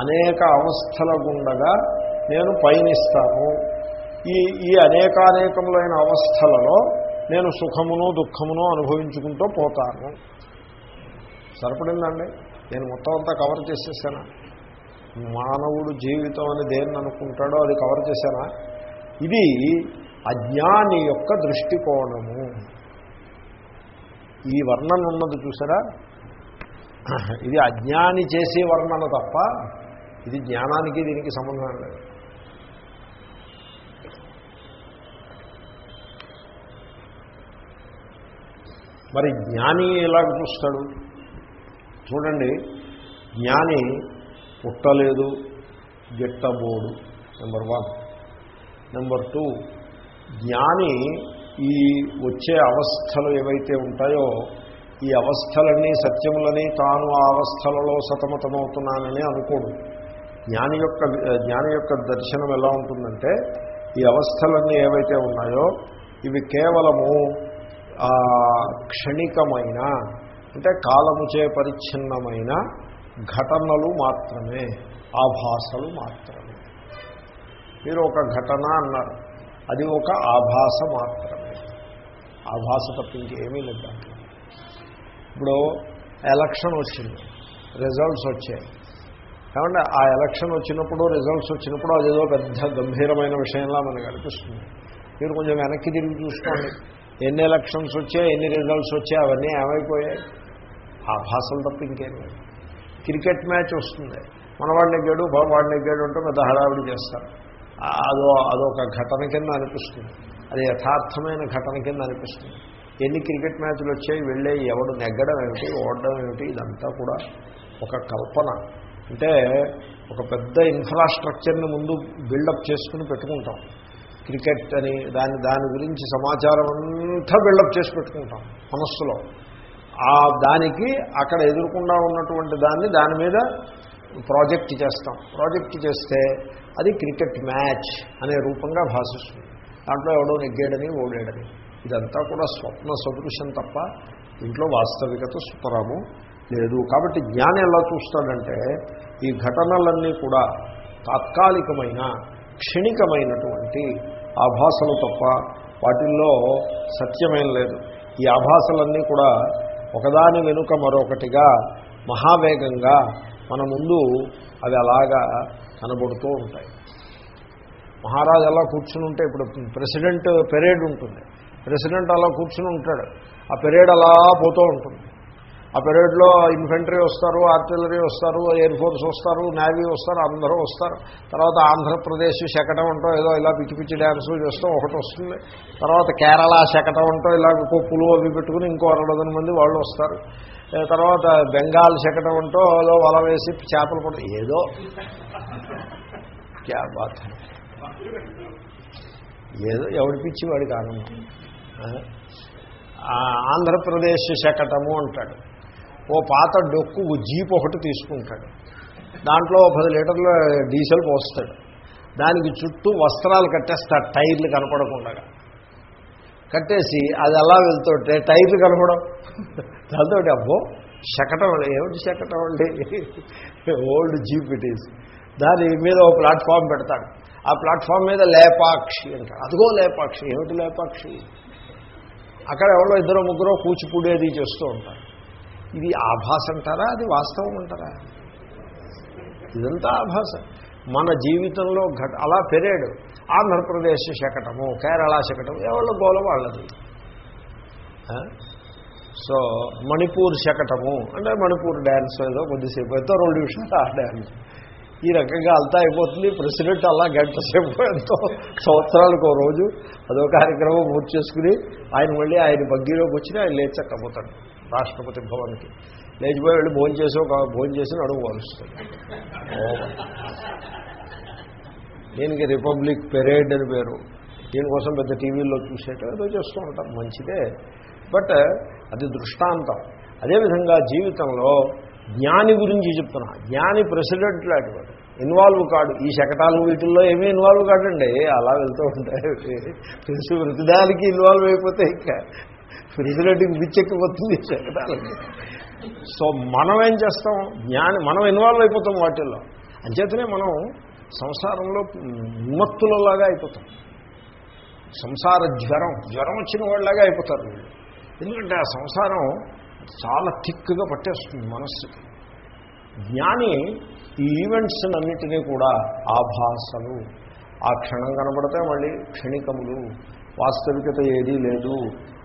అనేక అవస్థల గుండగా నేను పయనిస్తాను. ఈ ఈ అనేకానేకములైన అవస్థలలో నేను సుఖమును దుఃఖమును అనుభవించుకుంటూ పోతాను. సరిపడిందండి? నేను మొత్తం అంతా కవర్ చేసేసానా? మానవుడు జీవితం అని దేన్ని అనుకుంటాడో అది కవర్ చేశానా? ఇది అజ్ఞాని యొక్క దృష్టికోణము. ఈ వర్ణన ఉన్నది చూసారా? ఇది అజ్ఞాని చేసే వర్ణన తప్ప ఇది జ్ఞానానికి దీనికి సంబంధం లేదు. మరి జ్ఞాని ఎలాగ చూస్తాడు? చూడండి జ్ఞాని పుట్టలేదు గిట్టబోడు. నెంబర్ వన్ నెంబర్ టూ జ్ఞాని ఈ వచ్చే అవస్థలు ఏవైతే ఉంటాయో ఈ అవస్థలన్నీ సత్యములని తాను ఆ అవస్థలలో సతమతమవుతున్నానని అనుకోడు జ్ఞాని యొక్క జ్ఞాని యొక్క దర్శనం ఎలా ఉంటుందంటే ఈ అవస్థలన్నీ ఏవైతే ఉన్నాయో ఇవి కేవలము ఆ, క్షణికమైన అంటే కాలముచే పరిచ్ఛిన్నమైన ఘటనలు మాత్రమే ఆభాసలు మాత్రమే. మీరు ఒక ఘటన అన్నారు అది ఒక ఆభాస మాత్రమే. ఆభాస తప్ప ఇంకేమీ లేదు. ఇప్పుడు ఎలక్షన్ వచ్చింది. రిజల్ట్స్ వచ్చాయి. కాబట్టి ఆ ఎలక్షన్ వచ్చినప్పుడు రిజల్ట్స్ వచ్చినప్పుడు అదేదో పెద్ద గంభీరమైన విషయంలా మనకు అనిపిస్తుంది. మీరు కొంచెం వెనక్కి తిరిగి చూసుకోండి. ఎన్ని ఎలక్షన్స్ వచ్చాయి ఎన్ని రిజల్ట్స్ వచ్చాయి అవన్నీ ఏమైపోయాయి? ఆ భాషలు తప్ప ఇంకేం లేదు. క్రికెట్ మ్యాచ్ వస్తుంది. మన వాడిని నెగ్గాడు బాబు వాడు నెగ్గాడు అంటే పెద్ద హడావిడి చేస్తారు. అదో అదొక ఘటన కింద అనిపిస్తుంది. అది యథార్థమైన ఘటన కింద అనిపిస్తుంది. ఎన్ని క్రికెట్ మ్యాచ్లు వచ్చాయి వెళ్ళే ఎవడు నెగ్గడం ఏమిటి ఓడడం ఏమిటి ఇదంతా కూడా ఒక కల్పన. అంటే ఒక పెద్ద ఇన్ఫ్రాస్ట్రక్చర్ని ముందు బిల్డప్ చేసుకుని పెట్టుకుంటాం. క్రికెట్ అని దాని దాని గురించి సమాచారం అంతా బిల్డప్ చేసి పెట్టుకుంటాం మనస్సులో. ఆ దానికి అక్కడ ఎదుర్కొండా ఉన్నటువంటి దాన్ని దాని మీద ప్రాజెక్ట్ చేస్తాం. ప్రాజెక్ట్ చేస్తే అది క్రికెట్ మ్యాచ్ అనే రూపంగా భాషిస్తుంది. దాంట్లో ఎవడో నెగ్గాడని ఓడాడని. ఇదంతా కూడా స్వప్న సదృశ్యం తప్ప ఇంట్లో వాస్తవికత సుతరాము లేదు. కాబట్టి జ్ఞాని ఎలా చూస్తాడంటే ఈ ఘటనలన్నీ కూడా తాత్కాలికమైన క్షణికమైనటువంటి ఆభాసలు తప్ప వాటిల్లో సత్యమేం లేదు. ఈ ఆభాసలన్నీ కూడా ఒకదాని వెనుక మరొకటిగా మహావేగంగా మన ముందు అవి అలాగా కనబడుతూ ఉంటాయి. మహారాజు అలా కూర్చుని ఉంటే ఇప్పుడు ప్రెసిడెంట్ పెరేడ్ ఉంటుంది. ప్రెసిడెంట్ అలా కూర్చుని ఉంటాడు. ఆ పెరేడ్ అలా పోతూ ఉంటుంది. ఆ పెరేడ్లో ఇన్ఫెంట్రీ వస్తారు ఆర్టిలరీ వస్తారు ఎయిర్ ఫోర్స్ వస్తారు నేవీ వస్తారు అందరూ వస్తారు. తర్వాత ఆంధ్రప్రదేశ్ శకటం అంటూ ఏదో ఇలా పిచ్చి పిచ్చి డ్యాన్సులు చేస్తూ ఒకటి వస్తుంది. తర్వాత కేరళ శకటం ఉంటో ఇలా పులు అవి పెట్టుకుని ఇంకో అరడదన మంది వాళ్ళు వస్తారు. తర్వాత బెంగాల్ శకటం ఉంటో ఏదో వల వేసి చేపలు పడ ఏదో. క్యా బాత్. ఏదో ఎవడి పిచ్చి వాడికి ఆనందం ఆంధ్రప్రదేశ్ శకటము అంటాడు. ఓ పాత డొక్కు జీప్ ఒకటి తీసుకుంటాడు. దాంట్లో పది లీటర్ల డీజిల్ పోస్తాడు. దానికి చుట్టూ వస్త్రాలు కట్టేస్తాడు టైర్లు కనపడకుండా. కట్టేసి అది ఎలా వెళ్తుంటే టైర్లు కనపడం దాంతో అబ్బో శకటం ఏమిటి శకటం అండి ఓల్డ్ జీప్ ఇట్ ఈస్. దాని మీద ఒక ప్లాట్ఫామ్ పెడతాడు. ఆ ప్లాట్ఫామ్ మీద లేపాక్షి అంటారు. అదిగో లేపాక్షి ఏమిటి లేపాక్షి? అక్కడ ఎవరో ఇద్దరు ముగ్గురో కూచిపూడి అది చేస్తూ ఉంటారు. ఇది ఆభాస అంటారా? అది వాస్తవం అంటారా? ఇదంతా ఆభాస. మన జీవితంలో ఘట అలా పెరేడు. ఆంధ్రప్రదేశ్ శకటము కేరళ శకటము ఎవరి గోల వాళ్ళది? సో మణిపూర్ శకటము. అంటే మణిపూర్ డ్యాన్స్ ఏదో కొద్దిసేపు అయితే రెండు విషయాలు ఆ డ్యాన్స్ ఈ రకంగా అంతా అయిపోతుంది. ప్రెసిడెంట్ అలా గంట సేపు ఎంతో సంవత్సరాలకు ఒక రోజు అదో కార్యక్రమం పూర్తి చేసుకుని ఆయన మళ్ళీ ఆయన బగ్గీలోకి వచ్చి ఆయన లేచక్కపోతాడు రాష్ట్రపతి భవన్కి. లేచిపోయి వెళ్ళి భోజనం చేసి ఒక భోజనం చేసి అడుగు వాలుస్తాడు. దీనికి రిపబ్లిక్ పెరేడ్ అని పేరు. దీనికోసం పెద్ద టీవీల్లో చూసేట ఏదో చేస్తూ ఉంటారు మంచిదే. బట్ అది దృష్టాంతం. అదేవిధంగా జీవితంలో జ్ఞాని గురించి చెప్తున్నా. జ్ఞాని ప్రెసిడెంట్ లాంటి వాడు. ఇన్వాల్వ్ కాడు. ఈ శకటాలు వీటిల్లో ఏమీ ఇన్వాల్వ్ కాడండి. అలా వెళ్తూ ఉంటాయి. తెలుసు ప్రతిదానికి ఇన్వాల్వ్ అయిపోతే ఇంకా ప్రెసిడెంట్కి బిచ్చెక్కిపోతుంది ఈ శకటాలకి సో మనం ఏం చేస్తాం? జ్ఞాని మనం ఇన్వాల్వ్ అయిపోతాం వాటిల్లో. అంచేతనే మనం సంసారంలో ఉమ్మత్తులలాగా అయిపోతాం. సంసార జ్వరం జ్వరం వచ్చిన వాళ్ళలాగా అయిపోతారు వీళ్ళు. ఎందుకంటే ఆ సంసారం చాలా థిక్గా పట్టేస్తుంది మనస్సుకి. జ్ఞాని ఈ ఈవెంట్స్ అన్నిటినీ కూడా ఆభాసలు ఆ క్షణం కనబడితే మళ్ళీ క్షణికములు. వాస్తవికత ఏదీ లేదు.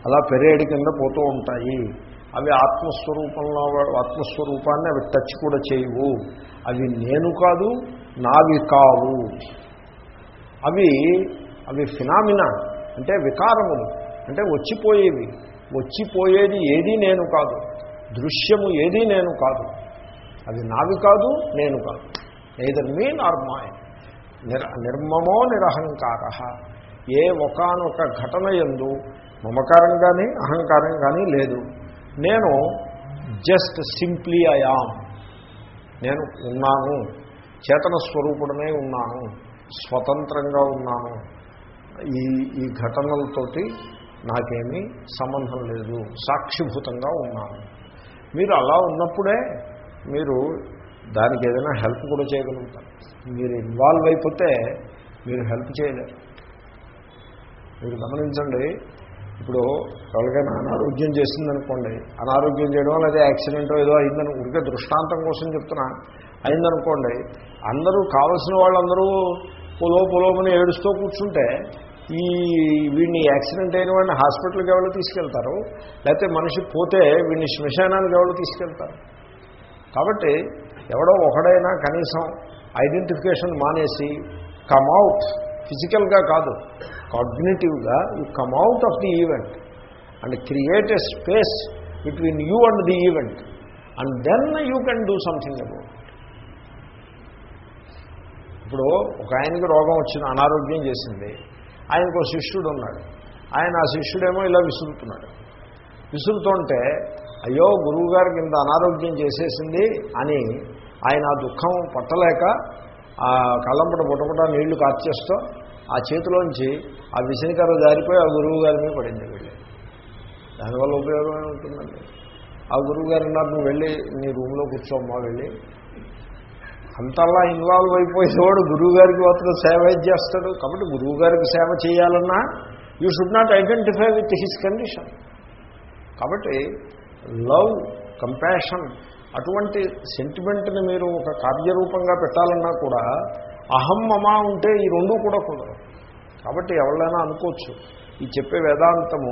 అలా పెరేడ్ కింద పోతూ ఉంటాయి. అవి ఆత్మస్వరూపంలో ఆత్మస్వరూపాన్ని అవి టచ్ కూడా చేయవు. అవి నేను కాదు నావి కావు. అవి అవి ఫినామినా అంటే వికారములు. అంటే వచ్చిపోయేవి. వచ్చిపోయేది ఏదీ నేను కాదు. దృశ్యము ఏదీ నేను కాదు. అవి నావి కాదు నేను కాదు. ఏదర్ మీ ఆర్ మాయ్ నిర నిర్మమో నిరహంకార. ఏ ఒకనొక ఘటన ఎందు మమకారం కానీ అహంకారం కానీ లేదు. నేను జస్ట్ సింప్లీ అయాం నేను ఉన్నాను. చేతన స్వరూపుడనే ఉన్నాను. స్వతంత్రంగా ఉన్నాను. ఈ ఈ ఘటనలతోటి నాకేమీ సంబంధం లేదు. సాక్షిభూతంగా ఉన్నాను. మీరు అలా ఉన్నప్పుడే మీరు దానికి ఏదైనా హెల్ప్ కూడా చేయగలుగుతారు. మీరు ఇన్వాల్వ్ అయిపోతే మీరు హెల్ప్ చేయలేరు. మీరు గమనించండి ఇప్పుడు ఎవరికైనా అనారోగ్యం చేసిందనుకోండి అనారోగ్యం చేయడం లేదా యాక్సిడెంట్ ఏదో అయిందని ఉడికే దృష్టాంతం కోసం చెప్తున్నా అయిందనుకోండి అందరూ కావలసిన వాళ్ళందరూ పొలో పొలోమని ఏడుస్తూ కూర్చుంటే ఈ వీడిని యాక్సిడెంట్ అయిన వాడిని హాస్పిటల్కి ఎవరు తీసుకెళ్తారు? లేకపోతే మనిషి పోతే వీడిని శ్మశానానికి ఎవరు తీసుకెళ్తారు? కాబట్టి ఎవడో ఒకడైనా కనీసం ఐడెంటిఫికేషన్ మానేసి కమ్అవుట్ ఫిజికల్గా కాదు కాగ్నేటివ్గా you come out of the event and create a space between you and the event and then you can do something about ఇప్పుడు ఒక ఆయనకి రోగం వచ్చిన అనారోగ్యం చేసింది. ఆయనకు ఒక శిష్యుడు ఉన్నాడు. ఆయన ఆ శిష్యుడేమో ఇలా విసురుతున్నాడు. విసురుతుంటే అయ్యో గురువు గారికి ఇంత అనారోగ్యం చేసేసింది అని ఆయన ఆ దుఃఖం పట్టలేక ఆ కళ్ళంపట పుట్టపుట నీళ్ళు కార్చేస్తూ ఆ చేతిలోంచి ఆ విసనికర జారిపోయి ఆ గురువు గారి మీద పడింది వెళ్ళి. దానివల్ల ఉపయోగమే ఉంటుందండి? ఆ గురువు గారు నాకు నువ్వు వెళ్ళి నీ రూమ్లో కూర్చోమ్మా వెళ్ళి. అంతలా ఇన్వాల్వ్ అయిపోయేవాడు గురువు గారికి మాత్రం సేవ చేస్తాడు? కాబట్టి గురువు గారికి సేవ చేయాలన్నా you should not identify with his condition. కాబట్టి లవ్ కంపాషన్ అటువంటి సెంటిమెంట్ని మీరు ఒక కార్యరూపంగా పెట్టాలన్నా కూడా అహం మమా ఉంటే ఈ రెండూ కూడా కుదరవు. కాబట్టి ఎవరైనా అనుకోవచ్చు. ఈ చెప్పే వేదాంతము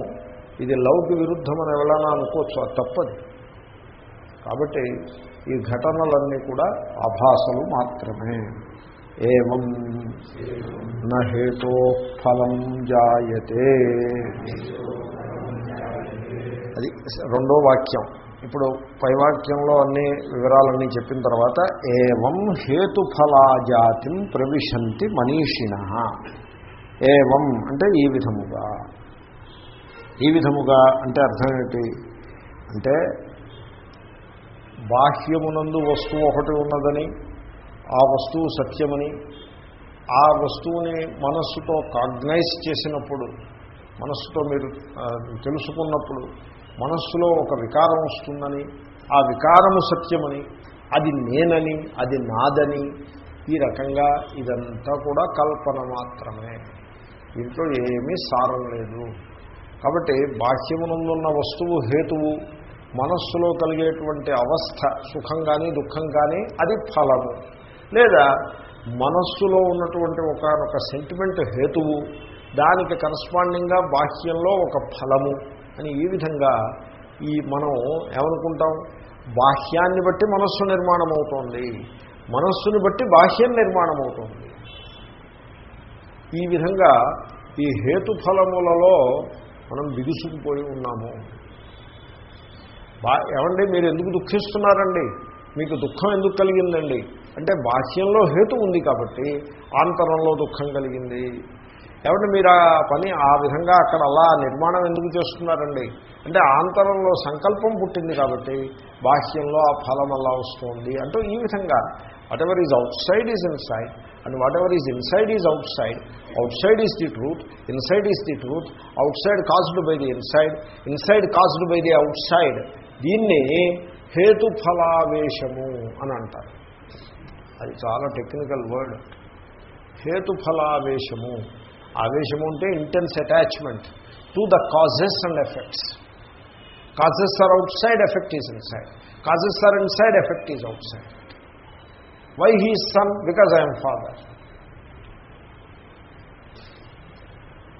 ఇది లవ్కి విరుద్ధం అని ఎవరైనా అనుకోవచ్చు. అది తప్పది. కాబట్టి ఈ ఘటనలన్నీ కూడా ఆభాసలు మాత్రమే. ఏం నహేతో ఫలం జాయతే. అది రెండో వాక్యం. ఇప్పుడు పైవాక్యంలో అన్ని వివరాలన్నీ చెప్పిన తర్వాత ఏవం హేతుఫలాజాతిం ప్రవిశంతి మనీషిణ. ఏవం అంటే ఈ విధముగా. ఈ విధముగా అంటే అర్థం ఏంటి? అంటే బాహ్యమునందు వస్తువు ఒకటి ఉన్నదని ఆ వస్తువు సత్యమని ఆ వస్తువుని మనస్సుతో కాగ్నైజ్ చేసినప్పుడు మనస్సుతో మీరు తెలుసుకున్నప్పుడు మనస్సులో ఒక వికారం వస్తుందని ఆ వికారము సత్యమని అది నేనని అది నాదని ఈ రకంగా ఇదంతా కూడా కల్పన మాత్రమే. దీంట్లో ఏమీ సారం లేదు. కాబట్టి బాహ్యమునందున్న వస్తువు హేతువు మనస్సులో కలిగేటువంటి అవస్థ సుఖం కానీ దుఃఖం కానీ అది ఫలము. లేదా మనస్సులో ఉన్నటువంటి ఒకనొక సెంటిమెంట్ హేతువు దానికి కరస్పాండింగ్గా బాహ్యంలో ఒక ఫలము. అని ఈ విధంగా ఈ మనం ఏమనుకుంటాం? బాహ్యాన్ని బట్టి మనస్సు నిర్మాణం అవుతోంది మనస్సుని బట్టి బాహ్యం నిర్మాణం అవుతోంది ఈ విధంగా ఈ హేతుఫలములలో మనం బిగుసుకుపోయి ఉన్నాము. బా ఏమండి మీరు ఎందుకు దుఃఖిస్తున్నారండి? మీకు దుఃఖం ఎందుకు కలిగిందండి? అంటే బాహ్యంలో హేతు ఉంది కాబట్టి ఆంతరంలో దుఃఖం కలిగింది. ఏమంటే మీరు ఆ పని ఆ విధంగా అక్కడ అలా నిర్మాణం ఎందుకు చేస్తున్నారండి? అంటే ఆంతరంలో సంకల్పం పుట్టింది కాబట్టి బాహ్యంలో ఆ ఫలం అలా వస్తుంది అంటూ ఈ విధంగా whatever is outside is inside and whatever is inside is outside outside is the truth inside is the truth outside caused by the in inside inside caused by the outside దీన్ని హేతుఫలావేశము అని అంటారు. అది చాలా టెక్నికల్ వర్డ్ హేతుఫలావేశము. ఆవేశము అంటే intense attachment to the causes and effects causes are outside effect is inside causes are inside effect is outside why he son because I'm father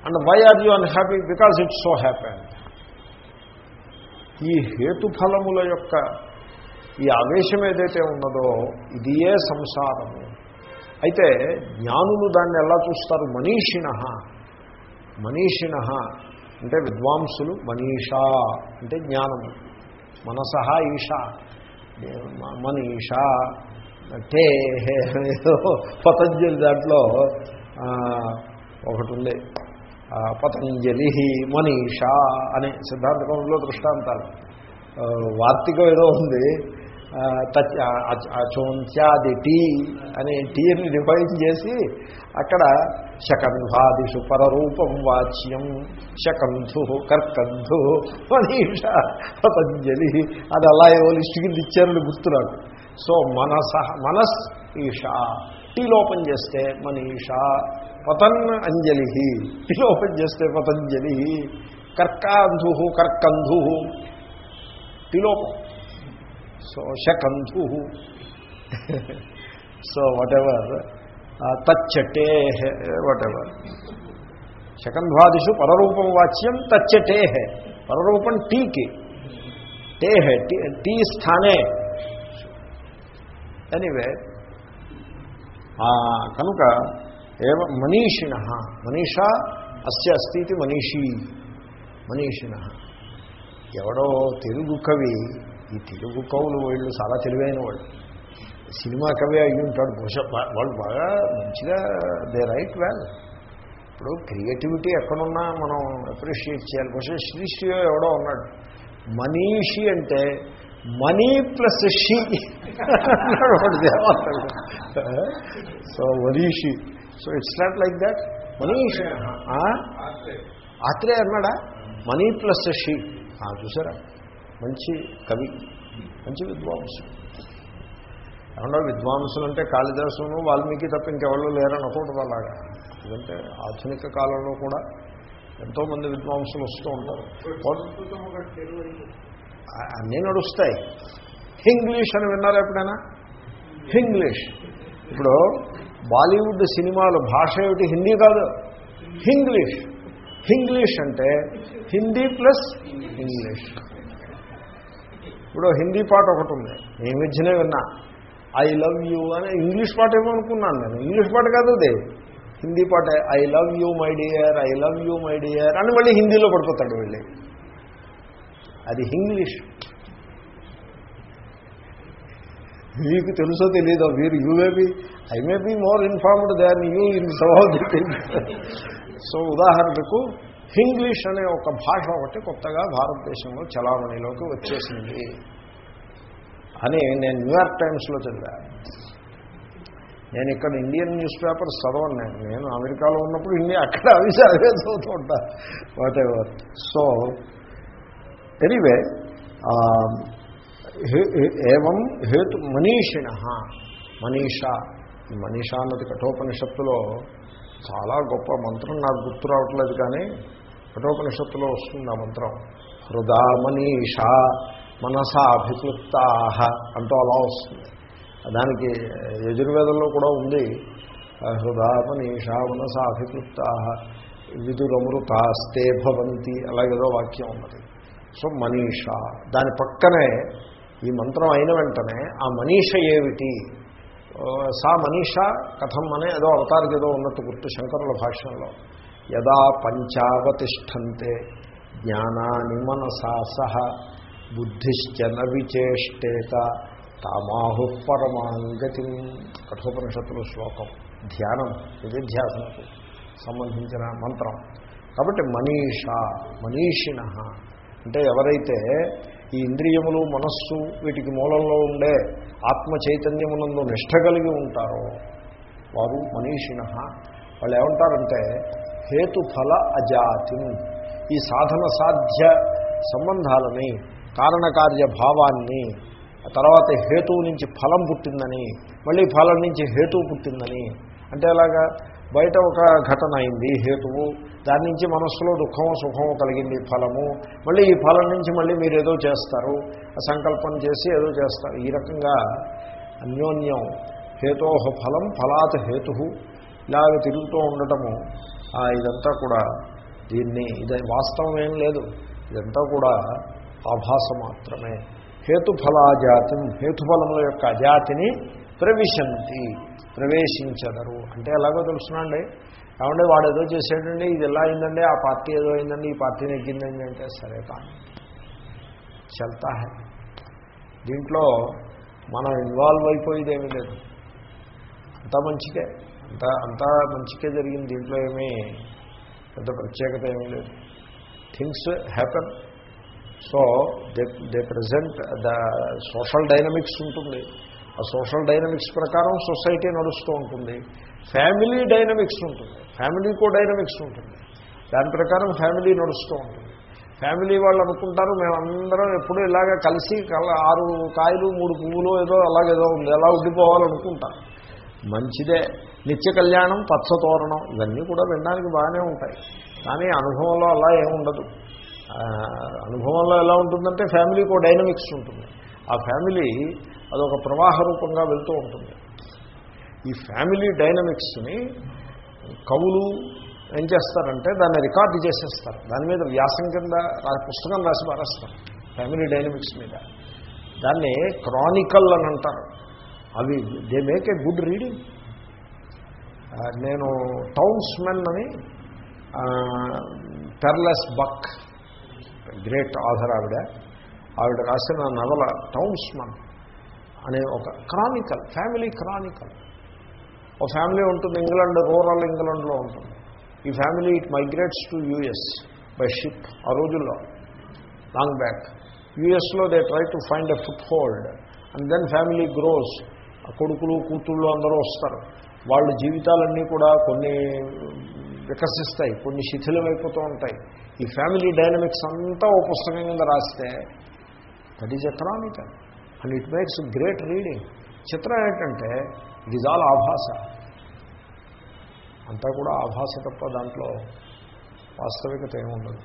and why are you unhappy because it's so happy ఈ హేతుఫలముల యొక్క ఈ ఆవేశం ఏదైతే ఉన్నదో ఇదియే సంసారము. అయితే జ్ఞానులు దాన్ని ఎలా చూస్తారు? మనీషిణ. మనీషిణ అంటే విద్వాంసులు మనీషా అంటే జ్ఞానము మనసహ ఈష. మనీషా. టే పతంజలి దాంట్లో ఒకటి ఉంది పతంజలి మనీషా అనే సిద్ధాంతకంలో దృష్టాంతాలు. ఆ, వార్తికం ఏదో ఉంది. ఆ, అచోంత్యాది టీ అనే టీని డిఫైన్ చేసి అక్కడ శకంధ్వాదిషు పరరూపం వాచ్యం శకంధు కర్కంధు మనీష పతంజలి అది అలా ఏవో లిస్టు కింద ఇచ్చారని గుర్తు నాకు. సో మనస మనస్ ఈషా టీలో ఓపెన్ చేస్తే మనీష పతన్ అంజలి టీలో ఓపెన్ చేస్తే పతంజలి కర్కాంధు కర్కంధు టిలోపం సో శకంధు సో వాటెవర్ తచ్చటే వాటెవర్ శకంధ్వాదిషు పరరూపం వాచ్యం తచ్చటే పరరూపం టీకి టే టీ టీ స్థానే ఎనీవే కనుక ఏవ మనీషిణ మనీషా అస్య అస్తి ఇది మనీషీ మనీషిణ ఎవడో తెలుగు కవి ఈ తెలుగు కవులు వీళ్ళు చాలా తెలివైన వాళ్ళు. సినిమా కవి అయ్యి ఉంటాడు. బహుశా వాళ్ళు బాగా మంచిగా దే రైట్ వెల్. ఇప్పుడు క్రియేటివిటీ ఎక్కడున్నా మనం అప్రిషియేట్ చేయాలి. బహుశా శ్రీశ్రీ ఎవడో ఉన్నాడు. మనీషి అంటే money plus she. So మనీషి. So it's not like that. మనీషి. ఆత్రే అన్నాడా? Money plus she. ఆ, చూసారా? మంచి కవి మంచి విద్వాంసులు ఏమన్నా విద్వాంసులు అంటే కాళిదాసును వాల్మీకి తప్ప ఇంకెవళ్ళు లేరనకూడదు అలాగా. ఎందుకంటే ఆధునిక కాలంలో కూడా ఎంతోమంది విద్వాంసులు వస్తూ ఉంటారు. అన్నీ నడుస్తాయి. హింగ్లీష్ అని విన్నారు ఎప్పుడైనా? హింగ్లీష్. ఇప్పుడు బాలీవుడ్ సినిమాలు భాష ఏమిటి? హిందీ కాదు. హింగ్లీష్. హింగ్లీష్ అంటే హిందీ ప్లస్ ఇంగ్లీష్. ఇప్పుడు హిందీ పాట ఒకటి ఉంది. ఈ మధ్యనే విన్నా. ఐ లవ్ యూ అని ఇంగ్లీష్ పాట ఏమో అనుకున్నాను నేను. ఇంగ్లీష్ పాట కాదు అది. హిందీ పాట I love you my dear I love you my dear అని మళ్ళీ హిందీలో పడిపోతాడు వెళ్ళి అది ఇంగ్లీష్. మీకు తెలుసో తెలీదో మీరు you may be I may be more informed than you in సవాల్ సో ఉదాహరణకు హింగ్లీష్ అనే ఒక భాష ఒకటి కొత్తగా భారతదేశంలో చలామణిలోకి వచ్చేసింది అని నేను న్యూయార్క్ టైమ్స్లో చదివాను నేను ఇక్కడ ఇండియన్ న్యూస్ పేపర్స్ చదవను నేను. నేను అమెరికాలో ఉన్నప్పుడు ఇండియా అక్కడ అవి చదివే చదువుతూ ఉంటా. వాట్ ఎవర్ సో ఎనీవే ఏవం హేతు మనీషిణ మనీష. మనీష అన్నది కఠోపనిషత్తులో చాలా గొప్ప మంత్రం నాకు గుర్తు రావట్లేదు కానీ కఠోపనిషత్తులో వస్తుంది ఆ మంత్రం. హృదా మనీష మనసాభిక్లుప్తాహ అంటూ అలా వస్తుంది. దానికి యజుర్వేదంలో కూడా ఉంది. హృదా మనీష మనసాభిక్లుప్తాహ విదురమృతాస్తే భవంతి అలాగేదో వాక్యం ఉన్నది. సో మనీష దాని పక్కనే ఈ మంత్రం అయిన వెంటనే ఆ మనీష ఏమిటి? సా మనీష కథం అనే ఏదో అవతారికి ఏదో ఉన్నట్టు గుర్తు శంకరుల భాష్యంలో. యదా పంచావతిష్టంతే జ్ఞానాని మనసా సహ బుద్ధిశ్చన విచేష్టేత తామాహు పరమాంగతి కఠోపనిషత్తుల శ్లోకం. ధ్యానం నిధిధ్యాసనకు సంబంధించిన మంత్రం. కాబట్టి మనీష మనీషిణ అంటే ఎవరైతే ఈ ఇంద్రియములు మనస్సు వీటికి మూలంలో ఉండే ఆత్మ చైతన్యమునందు నిష్ట కలిగి ఉంటారో వారు మనీషిణ. వాళ్ళు ఏమంటారంటే హేతుఫల అజాతి. ఈ సాధన సాధ్య సంబంధాలని కారణకార్య భావాన్ని తర్వాత హేతువు నుంచి ఫలం పుట్టిందని మళ్ళీ ఫలం నుంచి హేతువు పుట్టిందని. అంటే ఎలాగా? బయట ఒక ఘటన అయింది హేతువు. దాని నుంచి మనస్సులో దుఃఖము సుఖము కలిగింది ఫలము. మళ్ళీ ఈ ఫలం నుంచి మళ్ళీ మీరు ఏదో చేస్తారు. సంకల్పం చేసి ఏదో చేస్తారు. ఈ రకంగా అన్యోన్యం హేతోహ ఫలం ఫలాత్ హేతు ఇలాగ తిరుగుతూ ఉండటము. ఇదంతా కూడా దీన్ని ఇది వాస్తవం ఏం లేదు. ఇదంతా కూడా ఆభాస మాత్రమే. హేతుఫలాజాతి హేతుఫలముల యొక్క అజాతిని ప్రవిశంతి ప్రవేశించదరు. అంటే ఎలాగో తెలుసునండి? ఏమంటే వాడు ఏదో చేశాడండి ఇది ఎలా అయిందండి ఆ పార్టీ ఏదో అయిందండి ఈ పార్టీ నెగ్గిందండి అంటే సరే కానీ చల్తా హై. దీంట్లో మనం ఇన్వాల్వ్ అయిపోయేది ఏమీ లేదు. అంతా మంచిదే అంతా అంతా మంచికే జరిగింది దీంట్లో ఏమీ పెద్ద ప్రత్యేకత ఏమీ లేదు. Things happen. So they they present the social dynamics ఉంటుంది. ఆ సోషల్ డైనమిక్స్ ప్రకారం సొసైటీ నడుస్తూ ఉంటుంది. ఫ్యామిలీ డైనమిక్స్ ఉంటుంది. ఫ్యామిలీకో డైనమిక్స్ ఉంటుంది. దాని ప్రకారం ఫ్యామిలీ నడుస్తూ ఉంటుంది. ఫ్యామిలీ వాళ్ళు అనుకుంటారు మేమందరం ఎప్పుడూ ఇలాగే కలిసి ఆరు కాయలు మూడు పువ్వులు ఏదో అలాగేదో ఉంది. ఎలా ఉండిపోవాలనుకుంటారు. మంచిదే. నిత్య కళ్యాణం పచ్చ తోరణం ఇవన్నీ కూడా వినడానికి బాగానే ఉంటాయి. కానీ అనుభవంలో అలా ఏముండదు అనుభవంలో ఎలా ఉంటుందంటే ఫ్యామిలీకి డైనమిక్స్ ఉంటుంది. ఆ ఫ్యామిలీ అదొక ప్రవాహ రూపంగా వెళ్తూ ఉంటుంది. ఈ ఫ్యామిలీ డైనమిక్స్ని కవులు ఏం చేస్తారంటే దాన్ని రికార్డు చేసేస్తారు. దాని మీద వ్యాసం కింద పుస్తకం రాసి పారేస్తారు ఫ్యామిలీ డైనమిక్స్ మీద. దాన్ని క్రానికల్ అని అంటారు. అవి they make a good reading. నేను టౌన్స్ మెన్ అని పెర్లెస్ బక్ గ్రేట్ ఆథర్ ఆవిడ. ఆవిడ రాసిన నవల టౌన్స్ మన్ అనే ఒక క్రానికల్ ఫ్యామిలీ క్రానికల్. ఒక ఫ్యామిలీ ఉంటుంది ఇంగ్లాండ్ రూరల్ ఇంగ్లాండ్లో ఉంటుంది. ఈ family it migrates to US by ship ఆ రోజుల్లో లాంగ్ బ్యాక్. యూఎస్లో they try to find a foothold and then family grows. కొడుకులు కూతుళ్ళు అందరూ వస్తారు. వాళ్ళ జీవితాలన్నీ కూడా కొన్ని వికసిస్తాయి కొన్ని శిథిలమైపోతూ ఉంటాయి. ఈ ఫ్యామిలీ డైనమిక్స్ అంతా ఓ పుస్తకం కింద రాస్తే that is a and it makes great reading చిత్రం ఏంటంటే ఇట్ ఈజ్ ఆల్ ఆభాస అంతా కూడా ఆభాస తప్ప దాంట్లో వాస్తవికత ఏముండదు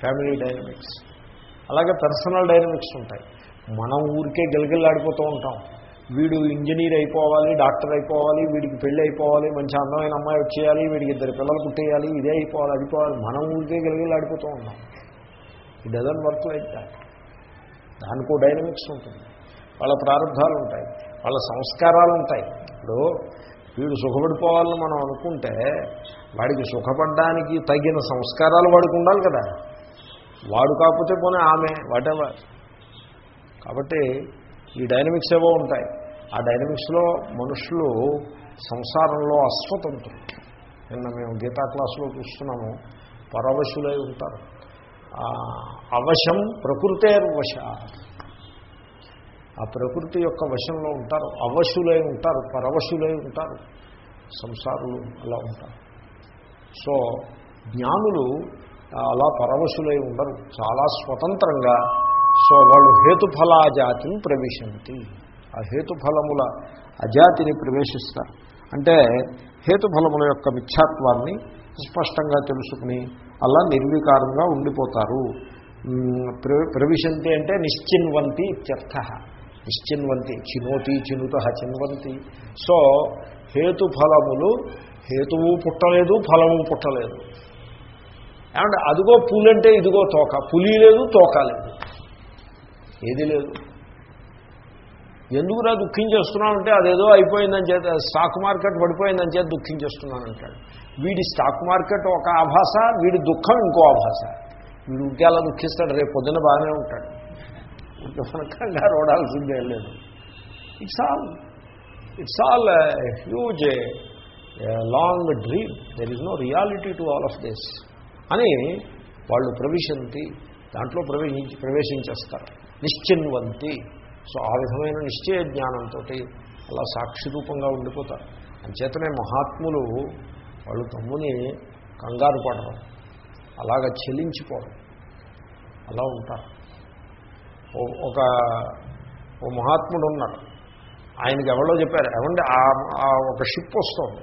ఫ్యామిలీ డైనమిక్స్ అలాగే పర్సనల్ డైనమిక్స్ ఉంటాయి. మనం ఊరికే గిలగిల్లాడిపోతూ ఉంటాం. వీడు ఇంజనీర్ అయిపోవాలి డాక్టర్ అయిపోవాలి వీడికి పెళ్ళి అయిపోవాలి మంచి అందమైన అమ్మాయి వచ్చేయాలి వీడికి ఇద్దరు పిల్లలు పుట్టేయాలి ఇదే అయిపోవాలి అది పోవాలి మనం ఊరికే గిలగిల్లాడిపోతూ ఉంటాం. It doesn't work like that దానికో డైనమిక్స్ ఉంటుంది. వాళ్ళ ప్రారంభాలు ఉంటాయి వాళ్ళ సంస్కారాలు ఉంటాయి. ఇప్పుడు వీడు సుఖపడిపోవాలని మనం అనుకుంటే వాడికి సుఖపడడానికి తగిన సంస్కారాలు వాడికి ఉండాలి కదా. వాడు కాకపోతే పోనీ ఆమె వాటెవర్ కాబట్టి ఈ డైనమిక్స్ ఏవో ఉంటాయి. ఆ డైనమిక్స్లో మనుషులు సంసారంలో అస్వతంత్రులు. నిన్న మేము గీతా క్లాసులో చూస్తున్నాము పరవశులై ఉంటారు. అవశం ప్రకృతేర్వశ. ఆ ప్రకృతి యొక్క వశంలో ఉంటారు. అవశులై ఉంటారు పరవశులై ఉంటారు. సంసారులు అలా ఉంటారు. సో జ్ఞానులు అలా పరవశులై ఉండరు. చాలా స్వతంత్రంగా సో వాళ్ళు హేతుఫలాజాతిని ప్రవేశంతి. ఆ హేతుఫలముల అజాతిని ప్రవేశిస్తారు. అంటే హేతుఫలముల యొక్క మిథ్యాత్వాన్ని స్పష్టంగా తెలుసుకుని అలా నిర్వికారంగా ఉండిపోతారు. ప్రవిశంతి అంటే నిశ్చిన్వంతి ఇత్యర్థ. నిశ్చిన్వంతి చినోతి చినుత చిన్వంతి. సో హేతుఫలములు హేతువు పుట్టలేదు ఫలము పుట్టలేదు. ఏమంటే అదిగో పులంటే ఇదిగో తోక పులి లేదు తోక లేదు. ఏది లేదు. ఎందుకురా దుఃఖించేస్తున్నావు అంటే అదేదో అయిపోయిందని చేత స్టాక్ మార్కెట్ పడిపోయిందని చేత దుఃఖించేస్తున్నాను అంటాడు వీడి స్టాక్ మార్కెట్ ఒక ఆభాష వీడి దుఃఖం ఇంకో ఆభాష వీడు ఉంటే అలా దుఃఖిస్తాడు రేపు పొద్దున బాగానే ఉంటాడు. కంగారు రోడాల్సిందే లేదు. It's all it's all huge long dream there is no reality to all of this అని వాళ్ళు ప్రవేశంతి దాంట్లో ప్రవేశించి ప్రవేశించేస్తారు. నిశ్చిన్వంతి. సో ఆ విధమైన నిశ్చయ జ్ఞానంతో అలా సాక్షి రూపంగా ఉండిపోతారు. అంచేతనే మహాత్ములు వాళ్ళు తమ్ముని కంగారు పడరు. అలాగ చెలించిపోవడం అలా ఉంటారు. ఒక ఓ మహాత్ముడు ఉన్నాడు. ఆయనకి ఎవరో చెప్పారు ఏమంటే ఆ- ఒక షిప్ వస్తుంది.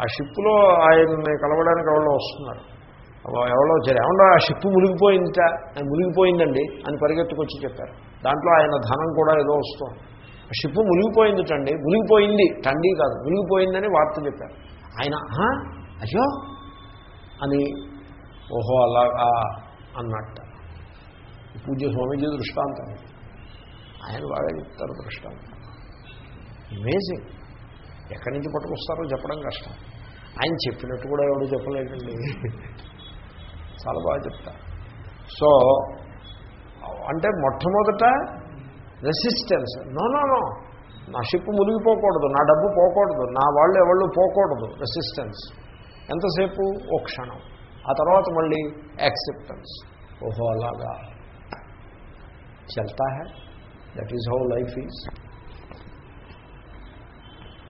ఆ షిప్లో ఆయన్ని కలవడానికి ఎవరో వస్తున్నారు. ఎవరో వచ్చారు. ఏమన్నా ఆ షిప్ మునిగిపోయిందిట. ఆయన మునిగిపోయిందండి అని పరిగెత్తుకొచ్చి చెప్పారు. దాంట్లో ఆయన ధనం కూడా ఏదో వస్తుంది. ఆ షిప్ మునిగిపోయిందిటండి. మునిగిపోయింది. టండీ కాదు. మునిగిపోయిందని వార్త చెప్పారు. ఆయన అయ్యో! అని ఓహో అలాగా అన్నట్ట. పూజ్య స్వామీజీ దృష్టాంతం. ఆయన బాగా చెప్తారు దృష్టాంతం. అమేజింగ్ ఎక్కడి నుంచి పట్టుకొస్తారో చెప్పడం కష్టం. ఆయన చెప్పినట్టు కూడా ఎవడు చెప్పలేదండి చాలా బాగా చెప్తారు సో అంటే మొట్టమొదట రెసిస్టెన్స్ నో నో నో నా షిప్ మునిగిపోకూడదు నా డబ్బు పోకూడదు నా వాళ్ళు ఎవళ్ళు పోకూడదు రెసిస్టెన్స్ ఎంతసేపు? ఓ క్షణం. ఆ తర్వాత మళ్ళీ యాక్సెప్టెన్స్ ఓహో అలాగా. చల్తా high. That is how life is